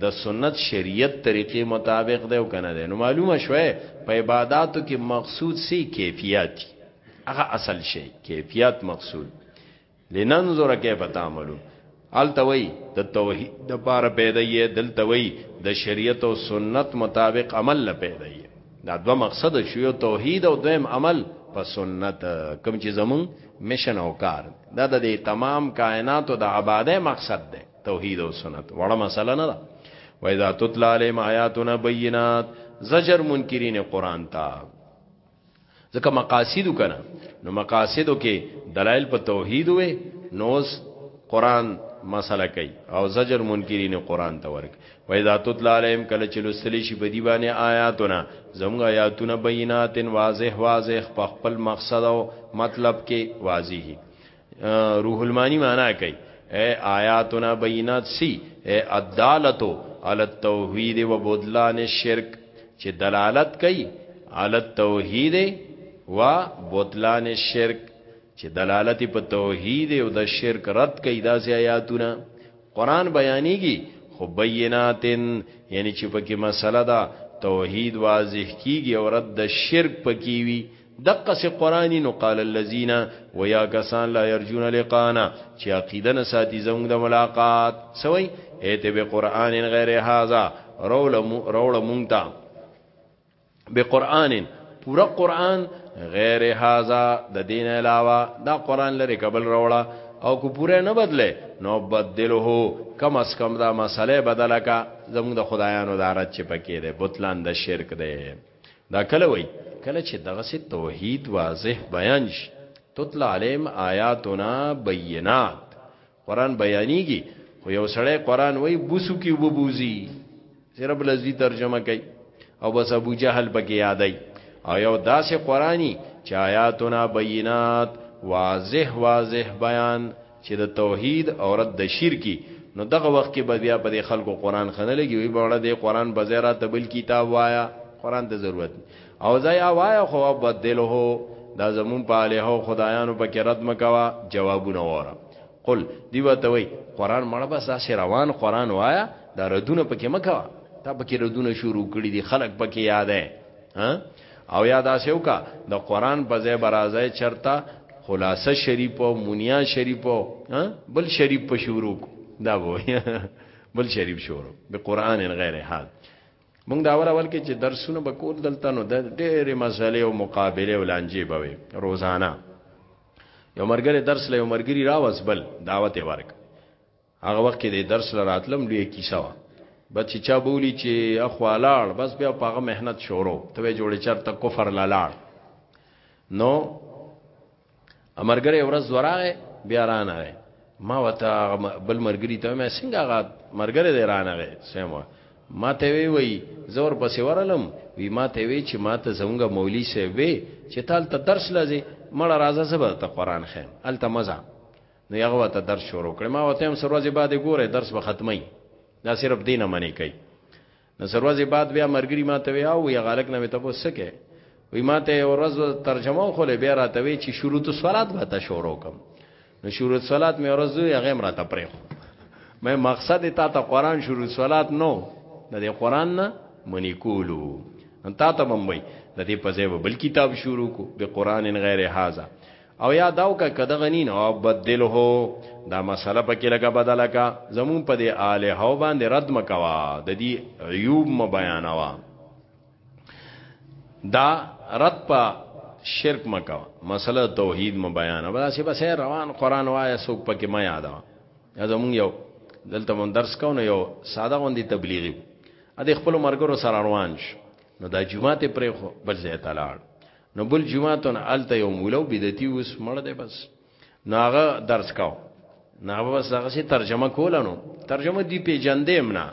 د سنت شریعت طریقې مطابق دی او کنه دی نو معلومه شوه په عبادتو کې مقصود سی کیفیت هغه اصل شی کیفیت مقصود لننظر کیف تعملون التوي د توحید د بار پیدایې دلتوي د شریعت او سنت مطابق عمل نه پیدایې دا دوه مقصد شو یو توحید او دویم عمل په سنت کوم چې زمون مشن او کار دا د تمام کائنات او د آباده مقصد ده توحید او سنت وړه مسله نه ده و اذا تطلع علیم آیاتنا بینات زجر منکرین قران تا ځکه مقاصدو کنه نو مقاصدو کې دلایل په توحید وې نو اوس قران مسله کوي او زجر منکرین قران ته ورک و اذا تطلع علیم کله چې لوستل شي په دی باندې آیاتونه زموږ آیاتونه بینات واضح واضح په خپل مقصد او مطلب کې واضحي روح المانی معنا کوي اے آیاتنا بینات سی اے عدالتو علی التوحید و بدلان الشرک چې دلالت کوي علی التوحید و بدلان الشرک چې دلالت په توحید او د شرک رد کوي دا سی آیاتونه قران بیانېږي خو بیناتن یعنی چې پکې مسله ده توحید واضح کیږي او رد د شرک پکې وي دقه سي قران نو قال الذين ويا کسان لا يرجون لقانا چې عقیده نه ساتي زموږ د ملاقات سوي ایته به قران غیر هاذا رول رول مونتا به قران پورا قران غیر هاذا د دین علاوه دا قران لري قبل روړه او کو پوره نه بدله نو بدله کم اس کم دا مسله بدله کا زموږ د خدایانو دارت چې پکې ده بوتلان د شرک ده دا کله وای کله چې دغه سي توحید واضح بیان شي تطلع علیم آیاتنا بینات قران بیانیږي خو یو سړی قران وای بوسو کی وبوزي رب لذي ترجمه کوي او بس ابو جهل پکې یادای او یو داسې قرآنی چې آیاتنا بینات واضح واضح بیان چې د توحید او رد د شرکی نو دغه وخت کې به بیا په دې خلکو قران خنه لګي وي بوړه دې قران بزیرا ته بل کتاب وایا قران ته ضرورت او ځای وایا خو بدله دا زمون په الہ خدایانو په کې رد مکوا جوابونه وره قل دی وته وی قران مړه بس داسې روان قران وایا دا ردونه پکې مکوا تا پکې ردونه شروع کړي دي خلک پکې یادې ها او یا داسې وکا د قران په ځای برازه چرتا خلاصه شریف او مونیا شریف او بل شریف په شروع دا وو بل شریف شروع به قران غیر حال مونږ دا ور اول کې چې درسونه به کول دلته نو د ډېرې مسلې او مقابله او لانجې به وي روزانه یو مرګره درس له یو مرګري راوس بل دعوت ورک هغه وخت کې د درس لراتلم لوی کیسه وا بس چې چا بولی چې اخوا لاړ بس بیا په هغه مهنت شروع ته جوړې چرته کفر لاړ نو امرګره ورځ وراره بیا رانه ما وته بل مرګری ته مې څنګه هغه مرګره دی رانه سمه ما ته وی وی زور پسې ورلم وی ما ته وی چې ما ته زمونږ مولوی سه وی چې تال ته درس لځي مړه راځه زبر ته قران خیم الته مزه نو هغه وته درس شروع کړ ما وته هم سروځي بعد ګوره درس به ختمي دا صرف دینه منی کوي نو سروځي بعد بیا مرګري ما ته ویا او یا غالک نه ته پوسه کې وی ما ته ورځ ترجمه خو له بیا راته وی چې شروط الصلات به ته شروع کوم نو شروط صلات مې ورځ یې غیم راته پرې خو مې مقصد تا ته قران شروط صلات نو د دې قران نه منی کولو ان تا ته ممبئی د دې په ځای بل کتاب شروع کو به قران غیر هاذا او یا داو کا کده غنی نو بدل هو دا مسله پکې لګه بدل کا زمون په دې آله هو باندې رد مکوا د دې عیوب م بیانوا دا رد په شرک مکوا مسله توحید م بیانوا بس بس روان قران وای سوک پکې ما یاد وا زمون یو دلته مون درس کو نو یو ساده غوندي تبلیغي ا دې خپل مرګرو سره روان شو نو دا جمعه ته پرې خو بل ځای ته لاړ نو بل جماعتون الته یو مولا بدعتي اوس مړ دی بس نو هغه درس کاو نو هغه بس هغه سي ترجمه کول نو ترجمه دی پیجندې امنا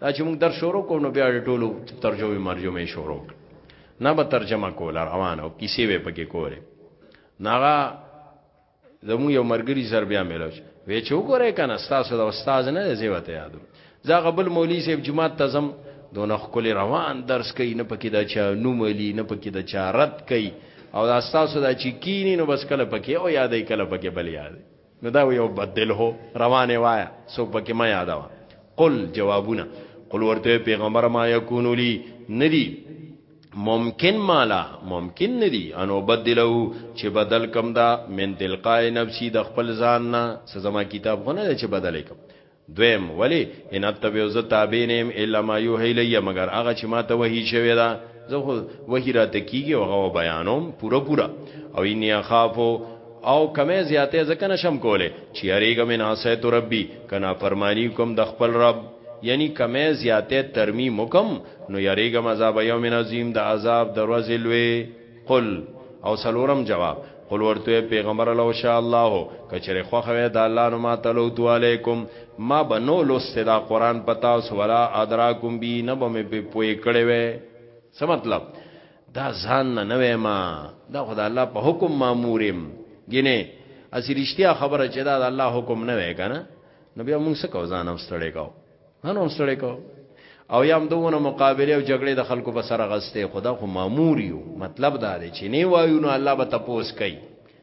دا چې موږ در شروع کوو نو بیا ټولو ترجمه مرجمه شروع نه به ترجمه کول روانه او کیسې به پکې کوله ناغه زمو یو مرګري سر بیا ملو شو وی چې وګوره کنه تاسو د استاد نه دی وته یادو زه غبل مولوی صاحب جمعه تزم دون خپل روان درس کوي نه پکې دا چا نو ملي نه پکې دا چا رد کوي او دا تاسو دا چې کینی نو بس کله پکې او یادې کله پکې بل یاد نو دا یو بدل هو روانه وایا سو پکې ما یادو قل جوابونه قل ورته پیغمبر ما یکون لی ندی ممکن مالا ممکن ندی انو بدلو چې بدل کم دا من تلقاء نفسي د خپل ځان نه سزما کتاب غو نه چې بدل کم دویم ولی ان اتبعو ز تابینم الا ما یوهی لیا مگر هغه چې ما ته وحی شوی دا زه خو وحی را ته کیږي هغه بیانوم پورا پورا او انی اخافو او کمه زیاته ځکه نشم کوله چې اریګم ان اسیت ربی کنا فرمانی کوم د خپل رب یعنی کمه زیاته ترمیم کوم نو یریګم عذاب یوم عظیم د عذاب دروازې لوی قل او سلورم جواب قل ورته پیغمبر الله ان شاء الله کچره خو خوي د الله نو ما تعالی تو علیکم ما بنو لست دا قران پتا اوس ولا ادراکم بی نه به مې په پوي کړي وې څه مطلب دا ځان نه نوې ما دا خدای الله په حکم مامورم ګینه اسی رښتیا خبره چې دا د الله حکم نه وې کنه نو بیا موږ څه کو ځان هم ستړي کاو نن سړی کو او یا هم دونه مقابله او جګړه د خلکو په سره غسته خدا خو مامور یو مطلب دا دی چې نه وایو نو الله به تپوس کوي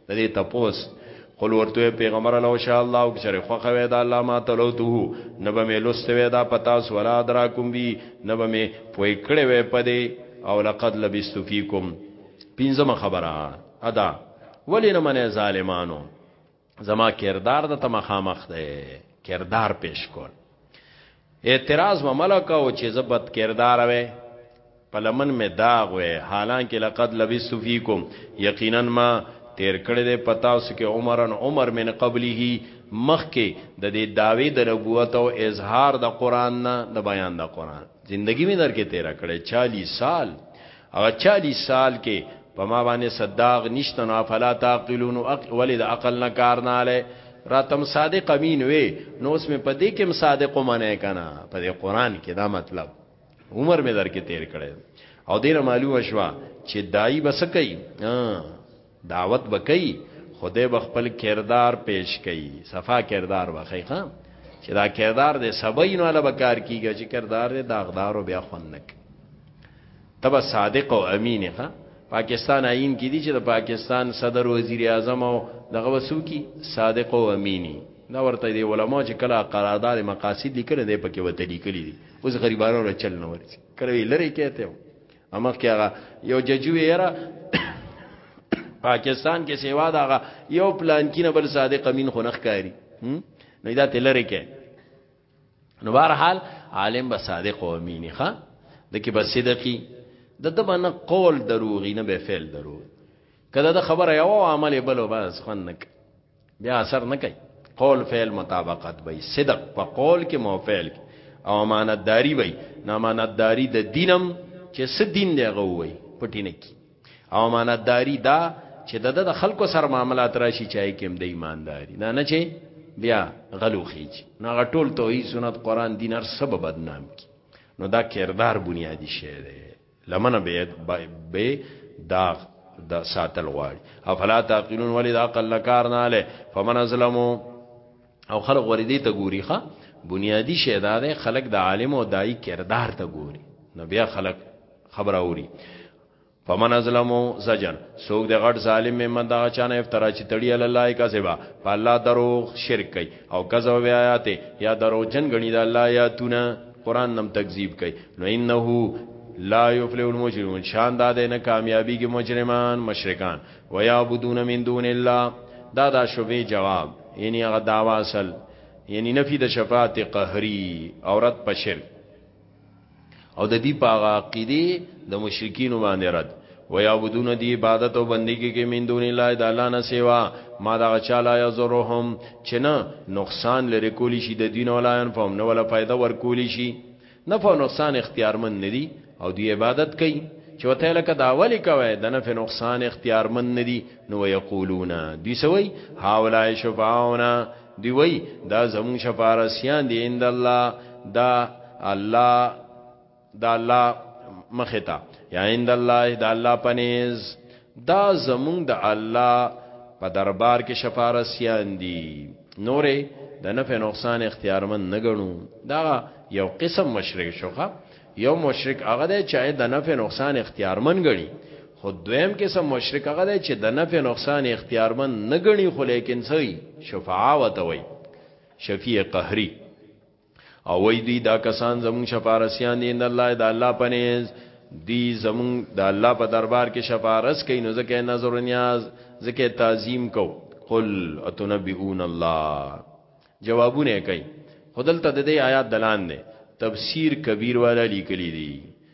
د دې تپوس قل ورته پیغمبر الله انشاء الله او چر خو خوي دا الله ما تلوته نبه مې لستوي دا پتا سولا دراکم بي نبه مې پوي کړې وې پدې او لقد لبست فيكم پینځم خبره ادا ولې نه منې ظالمانو زما کردار د تمخامخ ده کردار پیش کول اعتراض و ملک او چې زبد کردار وې پلمن می داغ وې حالانکه لقد لبست فیکم یقینا ما تیر کړی دی پتا اوس کې عمرن عمر من قبله مخکې د دې داوی د نبوت او اظهار د قران نه د بیان د قران زندگی می در کې تیر کړی 40 سال هغه 40 سال کې په ما باندې صداق نشته نو فلا تعقلون ولې د عقل نه کار نه لای راتم صادق امین وې نو اوس مې په دې کې صادق منه کنا په دې قران کې دا مطلب عمر مې در کې تیر کړي او دینه معلومه شو چې دای بس کوي دعوت به کوي خدای به خپل کردار پیش کوي صفا کردار وخی خام چې دا کردار دې سبای نو علاوه کار کیږي چې کردار دې داغدار او بیا خونک تبا صادق او امین ښا پاکستان عین کې دي چې د پاکستان صدر وزیر اعظم او دغه وسوکی صادق او امینی دا ورته دی علماء چې کله قرارداد مقاصد لیکل دی پکې وته لیکل دي اوس غریبانو له چل نه ورسي کړوي لری کېته امخ کې هغه یو ججوی یرا پاکستان کې سیوا داغه یو پلان کې نه بل صادق امین خنخ کاری نه دا تلری کې نو بهر حال عالم به صادق او امینی ښا د کې بس صدقي د د باندې قول دروغي نه به فعل دروغ کله د خبره یو عمل بلو بس خنک بیا اثر نه کوي قول فعل مطابقت به صدق په قول کې مو فعل کې او امانتداری وي نه امانتداری د دینم چې س دین دی غوي پټی نه کی او امانتداری دا چې د د خلکو سره معاملات راشي چای کې هم د ایمانداری نه نه چې بیا غلو خېج نه غټول توحید سنت قران دین هر سبب بدنام کی نو دا کردار بنیادی شی دی لمنه به داغ د ساتل غواړي افلا تعقلون ولی دا عقل نه کار نه لې فمن ازلمو او خلق وردی ته ګوري ښا بنیادی شی دا ده خلق د عالم او دای کردار ته ګوري نو بیا خلق خبر اوري فمن ازلمو سجن سوک د غټ ظالم ممن دا چانه افترا چې تړي الله کذبا په الله درو شرک کوي او کذب بیا آیات یا درو جن غنی د الله آیاتونه قران نم تکذیب کوي نو انه لا یفلح المجرمون شان دا ده نه کامیابی کې مجرمان مشرکان و یعبدون من دون الله دا دا شوبې جواب یعنی هغه داوا اصل یعنی نفی د شفاعت قهری اورت په شرک او د دې په عقیده د مشرکین باندې رد و یعبدون دی عبادت او بندگی کې من دون الله د الله نه سیوا ما دا چاله یزرهم چې نه نقصان لري کولی شي د دین ولایان فهم نه ولا فائدہ ور کولی شي نفع او نقصان اختیارمند نه دي او دوی عبادت کوي چې وته لکه دا ولی کوي د نفع نقصان اختیارمند نه دي نو یقولون دوی سوي هاولای شفاعونا دوی وی دا زمون شفارسیان دي عند الله دا الله دا الله مختا یا عند الله دا الله پنيز دا زمونږ د الله په دربار کې شفارسیان دي نورې د نفع نقصان اختیارمن نه ګڼو دا یو قسم مشرک شوخه یو مشرک هغه دی چې د نفع نقصان اختیارمن ګڼي خو دویم قسم مشرک هغه دی چې د نفع نقصان اختیارمن نه ګڼي خو لیکن سوی شفاعه وته وي شفیع قهری او وی دوی دا کسان زمون شفارسیان دی ان الله دا الله پنیز دی زمون دا الله په دربار کې شفارس کوي نو ځکه نظر نیاز ځکه تعظیم کو قل اتنبئون الله جوابونه کوي خدلته د دې آیات دلان دی تفسیر کبیر والا لیکلی دی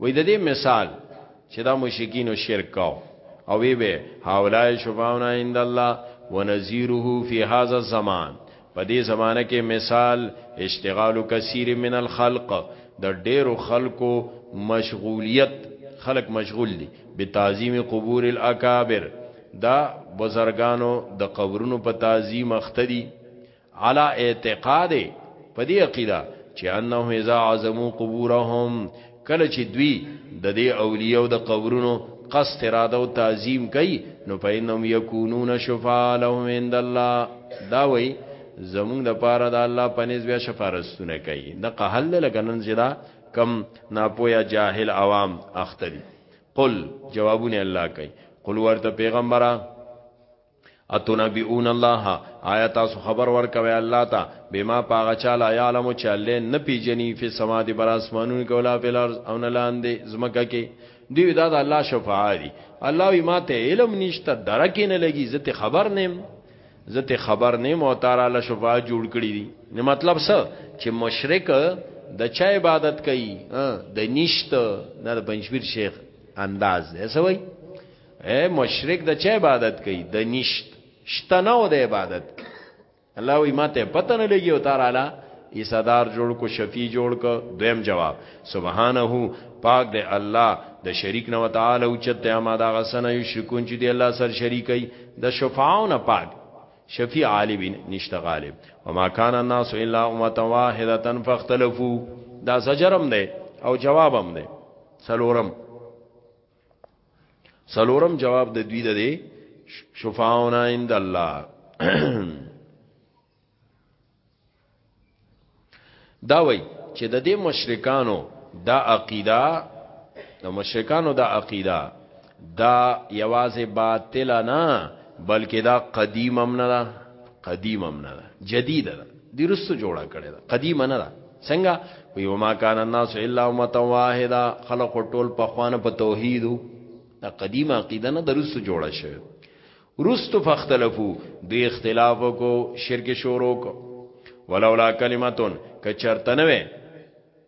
وې د دې مثال چې دا مشرکین او شرک کاو او وی به حوالای شفاعنا عند الله ونذيره في هذا الزمان په دې زمانه کې مثال اشتغال کثیر من الخلق د ډېرو خلکو مشغولیت خلق مشغول دي به تعظیم قبور الاکابر دا بزرگانو د قبرونو په تعظیم اختدي علا اعتقاد په دې عقیده چې انه اذا عزمو قبورهم کله چې دوی د دې اولیاء او د قبرونو قصد اراده او تعظیم کوي نو پاینم یکونون شفاء لهم عند الله دا وای زمونږ د پاره د الله پنيز بیا شفارستونه کوي د قهل لګنن زدا کم ناپویا جاهل عوام اختری قل جوابونه الله کوي قل ورته پیغمبره اتنبئون الله آیا تاسو خبر ورکوي الله ته بما پاغه چاله یعلم چې الله نه پیجنی فی سما دی بر اسمانونو کې ولا فی الارض او نه لاندې زمکه کې دی دا د الله شفاعه دی الله وی ماته علم نشته درک نه لګي زته خبر نیم زته خبر نیم او تعالی له شفاعه جوړ کړی دی نه مطلب څه چې مشرک د چا عبادت کوي د نشته نه د پنځبیر شیخ انداز دی سوي اے مشرک د چا عبادت کوي د نشت شته نه د عبادت الله وی ماته پته نه لګي او تعالی ایصدار جوړ کو شفیع جوړ کو دویم جواب سبحانه پاک دی الله د شریک نه وتعالى او چته اما دا غسنه یو شرکون چې دی الله سر شریکي د شفاعونه پاک شفیع عالم نشته غالب وما كان الناس الا امه واحده فاختلفوا دا زجرم دی او جوابم دی سلورم سلورم جواب د دوی ده دی شفاعنا عند الله دا وای چې د دې مشرکانو دا عقیده د مشرکانو دا عقیده دا یوازې باطل نه بلکې دا قدیم هم نه ده قدیم هم نه ده جدید ده دی رسو جوړه کړی دا قدیمه نه ده څنګه وی وما کان الناس الا امه واحده خلق ټول په خوانه په توحید دا قدیمه عقیده نه د رسو جوړه شوی رستو فختلفو دی اختلاف کو شرک شروع کو ولولا کلمتون که چرتنوه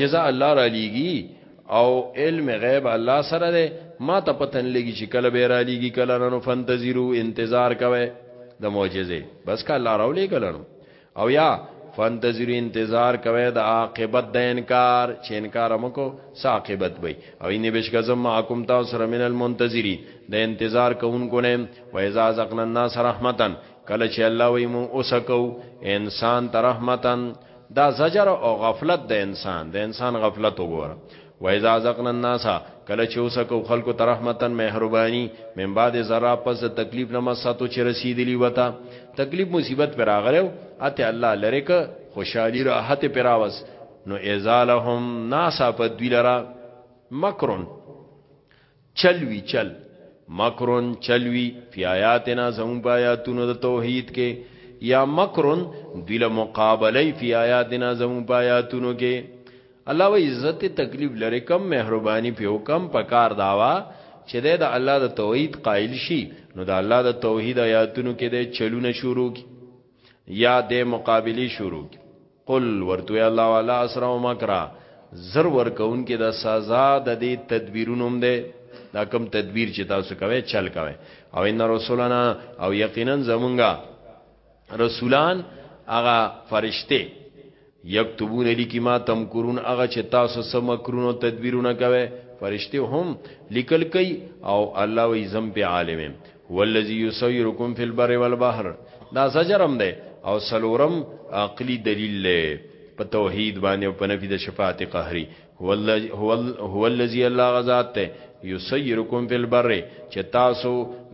جزاء الله را لیږي او علم غیب الله سره ده ما ته پتن لګي چې کله به را لیږي کله نو فنتظرو انتظار کوي د معجزه بس کا الله راولې کلنو او یا فنتظرو انتظار کوي د عاقبت د انکار چې انکار مکو څه عاقبت وي او ان بشکزم معکم تاسو سره من المنتظرین د انتظار کوونکو نه و اذا ذقنا الناس رحمتن کله چې الله وي مو اوسکو انسان ته رحمتن دا زجر او غفلت د انسان د انسان غفلت وګوره و اذا ذقنا الناس کله چې وسکو خلکو ته رحمتن مهرباني من بعد ذرا پس تکلیف نه مساتو چې رسیدلی وتا تکلیف مصیبت پر راغلو اته الله لره ک خوشحالي راحت پر راوس نو ازالهم ناسا په دوی لرا مکرون چل وی چل مکرون چل وی فی آیاتنا زمون په آیاتونو د توحید کې یا مکرون دوی له مقابله فی آیاتنا زمون په آیاتونو کې الله و عزت تکلیف لري کم مهرباني په حکم پکار داوا چې د الله د توحید قائل شي نو د الله د توحید آیاتونو کې د چلونه شروع کی یا د مقابلی شروع کی قل ورتوی الله والا اسرا و مکرا زر ورکون کې د سزا د دې تدبیرونو هم ده دا کم تدبیر چې تاسو کوي چل کوي او ان رسولنا او یقینا زمونږه رسولان هغه فرشته یکتبون لیکی ما تمکرون هغه چې تاسو سم مکرونو تدبیرونه کوي فرشتي هم لیکل کوي او الله وی زم په عالم والذي يسيركم في البر والبحر دا زجرم ده او سلورم عقلی دلیل له په توحید باندې او په نفي د شفاعت قهري هو الذي الله غزاد ته يسيركم في البر چې تاسو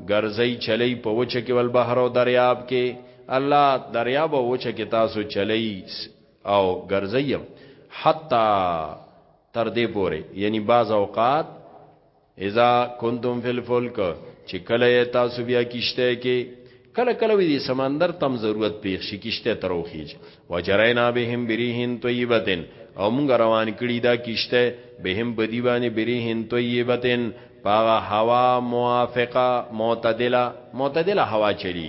ګرځي چلی په وچه کې ول بحر او دریاب کې الله دریاب وچ کی تاسو چلی او ګرځیم حتا تر دې پوره یعنی بعض اوقات اذا کنتم فی الفلک چې کله تاسو بیا کیشته کې کله کله وی دي سمندر تم ضرورت پیښ شي کیشته تروخیج وجرینا بهم بریهن طیبتن او مونږ روان کړي دا کیشته بهم بدی باندې بریهن طیبتن پاغه هوا موافقه معتدله معتدله هوا چلی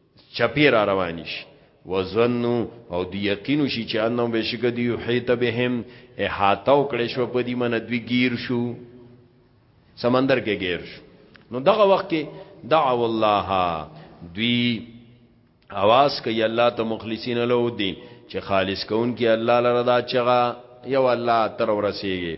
چپې را روانې شي وزنو او دی یقینو شي چې انو بشک دی یحیط بهم احاطه او کړې شو په دې من دوی گیر شو سمندر کې گیر شو نو دغه وخت کې دعو الله دوی आवाज کوي الله ته مخلصین له دي چې خالص کون کې الله لره دا چغه یو الله تر ورسیږي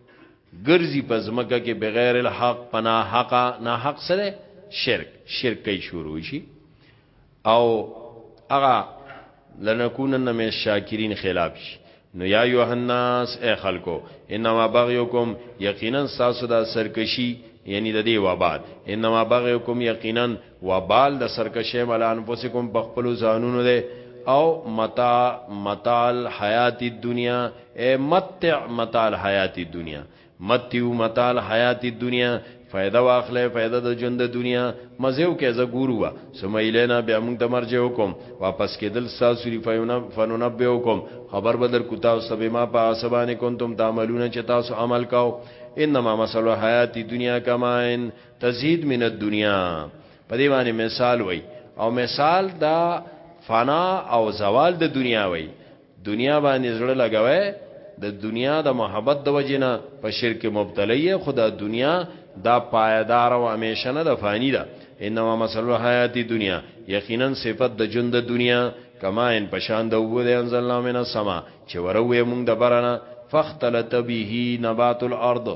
ګرځي پزمکه کې بغیر الحق پنا حق نه حق سره شرک شرک کوي شروع شي او هغه لنکونن من شاکرین خلاف شي نو یا یوهناس اے خلکو انما بغیکم یقینا ساسو دا سرکشی یعنی د دې وباد انما بغیکم یقینا وبال د سرکشی مل انفسکم په خپل ځانونو ده او متاع متال حیات الدنیا اے متع متال حیات الدنیا متیو متال حیات الدنیا فائدہ واخلې فائدہ د ژوند د دنیا مزیو کې ز ګورو سم الینا بیا موږ ته مرجه وکم واپس کېدل ساسو ری فننبه وکم خبر بدر کو تاسو سبه ما په اسبانه کنتم تعملون چې تاسو عمل کاو انما مسلو حیات دنیا کماین تزيد من الدنيا په دې باندې مثال وای او مثال دا فنا او زوال د دنیا وای دنیا باندې زړه لګوي د دنیا د محبت د وجنه په شرک مبتلې خدا دنیا دا پایدار او همیشه نه د فانی ده انما مثل حیات دنیا یقینا صفت د ژوند د دنیا کما ان پشان د وو د انزلنا من السما چې وروي مونږ د برنه فختلت به نبات الارض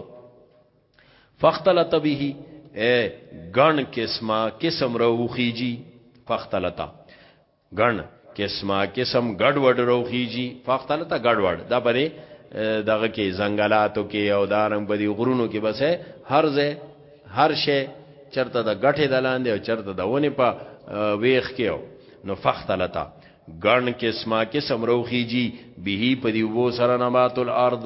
فختلت به اے ګن قسمه قسم روخیږي فختلت ګن قسمه قسم ګډ وډ روخیږي فختلت ګډ وډ دا پرې دغه کې زنګلاتو کې او دارنګ بدی غرونو کې بسه هر ځای هر شی چرته د غټه دلان دی او چرته د ونی په ویخ کې نو فختلتا ګڼ قسمه قسم روخیږي به په دی وو سره نبات الارض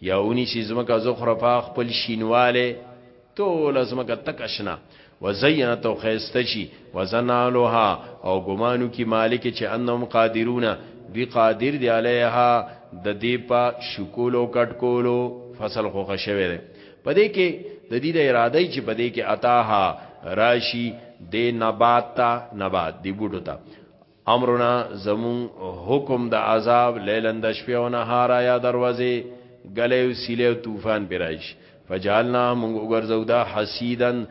یا اونی سی زمکه زخرفا خپل شینواله ټول زمکه تک اشنا وزینت او خیسته شي وزنالوها او ګمانو کی مالک چې انهم قادرون دوی قادر دی علیها د دې په شکولو کټکولو فصل خو خشوي دی پدې کې د دې د اراده چې پدې کې عطاها راشي د نبات تا نبات دی بوټو تا امرنا زمون حکم د عذاب لیلن د شپې او نهار یا دروازه غلیو سیلیو طوفان پیرایش فجعلنا موږ وګرځو دا حسیدن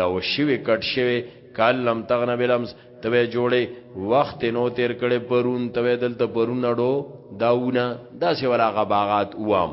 لو شوی کټ شوی کال لم تغنه بلمس توې جوړې وخت نو تیر کړي پرون توې دلته پرون اډو داونه داسې ولا غباغات وام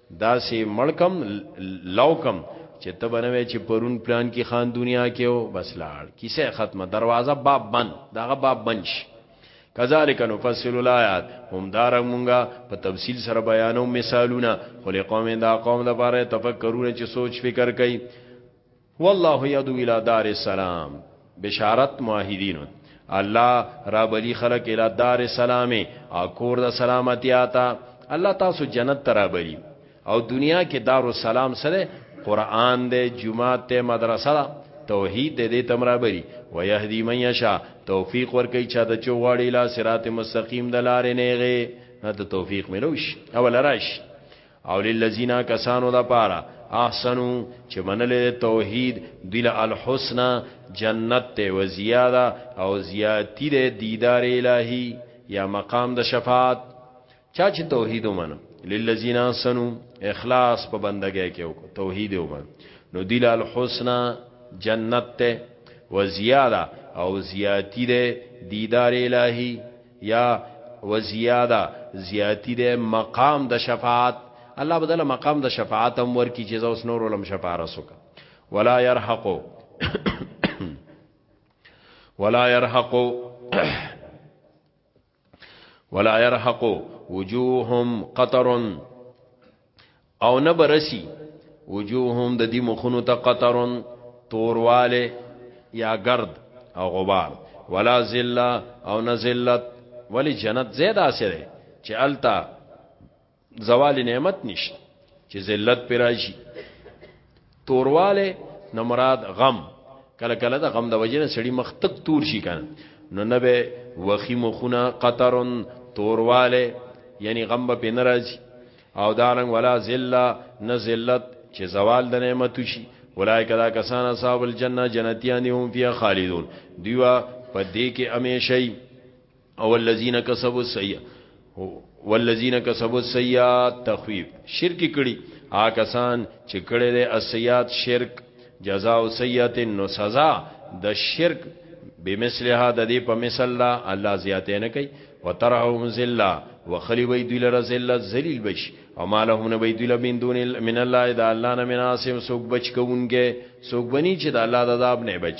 دا سي مړکم لوکم چې ته بنوي چې پرون پلان کې خان دنیا کې او بس لاړ کیسه ختمه دروازه باب بند داغه باب بنش کذالک نفصل الایات هم دار مونږه په تفصیل سره بیانو مثالونه خو لقوم دا قوم د باره تفکرونه چې سوچ فکر کوي والله یدو الى دار السلام بشارت موحدینو الله را بلی خلق الى دار السلام او کور د سلامتی آتا الله تاسو جنت ترا بلی او دنیا کې دار السلام سره قران دې جمعه ته مدرسه ده توحید دې دې تمرا بری و یهدی من یشا توفیق ور کوي چا د چوغړی لا صراط مستقیم د لارې نه غي نه ته توفیق ملوش اول راش او للذین کسانو د پاره احسنو چې منلې توحید دل الحسنا جنت ته و زیاده او زیاتی د دیدار الهی یا مقام د شفاعت چا چې توحید ومنه للذین احسنو اخلاص په بندګۍ کې وکړو توحید ومنه نو دل الحسنا جنت ته و زیاده او زیاتی د دیدار الهی یا وزیاده زیاتی ده مقام د شفاعت الله بدل مقام د شفاعت هم ورکی چې زوس نور علم شفاعت سوکا ولا يرحقو ولا يرحقو ولا يرحقو وجوههم قطر او نه برسی وجوههم د دې مخونو ته قطرن تورواله یا گرد او غبار ولا ذلہ او نه ذلت ولی جنت زیاده سره چې التا زوال نعمت نشته چې ذلت پر راشي تورواله نه مراد غم کله کله د غم د وجې نه سړی مخ تک تور شي کنه نو نه به وخی مخونه قطرن تورواله یعنی غم به ناراض او دارنګ ولا ذلہ نه ذلت چې زوال د نعمت شي ولای کدا کسان اصحاب الجنه جنتیان هم فی خالدون دیوا په دې کې همیشئ او الذين كسبوا السيئات والذین کسبوا السیئات تخویب شرک کړي آ کسان چې کړي دي السیئات شرک جزاء سیئات نو سزا د شرک بمثلها د دې په مثال لا الله زیاتې نه کوي وترهم ذللا وخلی وی دوی لره ذلت ذلیل بش او مالهم نه وی دوی لره من دون من الله اذا الله نه مناسب سوق بچ کوونګه سوق بنی چې د الله د عذاب نه بچ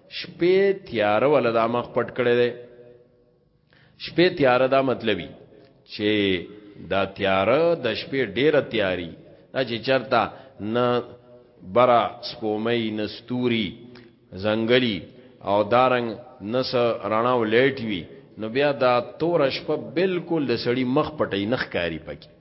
شپې تیار ول دا مخ پټ کړي دي شپې تیار دا مطلبي چې دا تیار د شپې ډیره تیاری دا چې چرتا نه برا سپومې نه ستوري زنګلي او دارنګ نس رڼا ولېټ وی نو بیا دا تور شپه بالکل د سړی مخ پټي نخ کاری پکې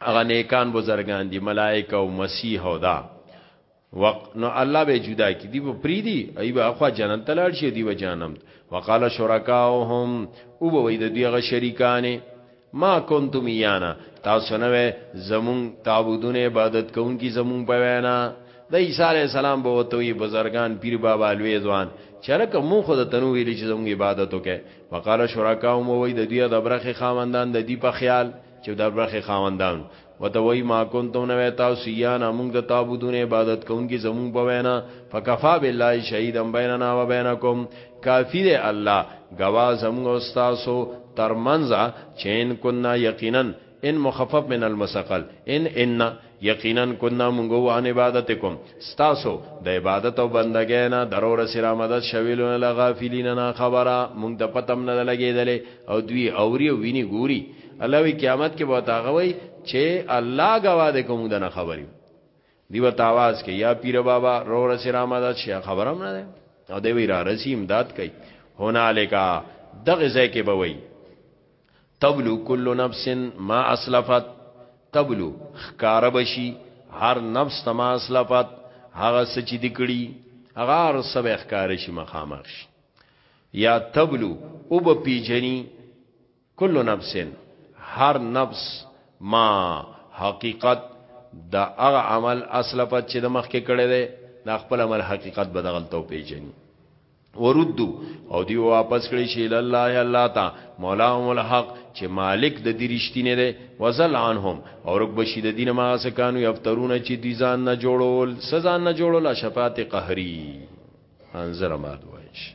هغه نیکان بزرگان دي ملائکه او مسیح او دا وق نو الله به جدا کی دی په پریدی ای به اخوا جنت تلاړ شي دی به جهنم وقال شرکاهم او به وی د دیغه شریکانه ما کنتم یانا تاسو نه زمون تعبدون عبادت کوونکی زمون په وینا د عیسی علی السلام به وتوی بزرگان پیر بابا لوی ځوان چرکه مون خو د تنو ویلی چې زمون عبادت وکه وقال شرکاهم وی د دیغه د برخه خاوندان د دی په خیال چې دا برخه خاوندان وتوي ما كنتم نو تاسو یا نه موږ د تعبدون عبادت کوونکي زمون په وینا فکفا بالله شهیدا بیننا و بینکم کافی دی الله گوا زمون او تاسو ترمنځ چین کنا یقینا ان مخفف من المسقل ان ان یقینا کنا مونږ وان عبادتکم ستاسو د عبادت او بندګۍ نه درو رسرا مدد شویلونه لغافلین نه خبره مونږ د پتم نه لګیدلې او دوی اوري او ویني ګوري الله وی قیامت کې به تاغوي چې الله غوا دې کوم د نه خبري دی و تاواز کې یا پیر بابا رو رس را مدد شي خبرم نه ده او دی وی را رسی امداد کوي هنالکا دغه ځای کې به وای تبلو کل نفس ما اسلفت تبلو خکار بشی هر نفس تما اسلفت هغه سچی دکړي هغه هر سبه خکار شي مخامخ شي یا تبلو او به پیجنی کل نفس هر نفس ما حقیقت دا هغه عمل اسلفت چې د مخکې کړي دی دا خپل عمل حقیقت بدغلتو پیجنی وردو او دی واپس کړی شي الله یا الله تا مولاهم الحق چې مالک د دې رښتینه دی وزل عنهم او رک بشي د دین ما سکانو یفترون چې دی ځان نه جوړول سزا نه جوړول شفاعت قهری انزر مال وایش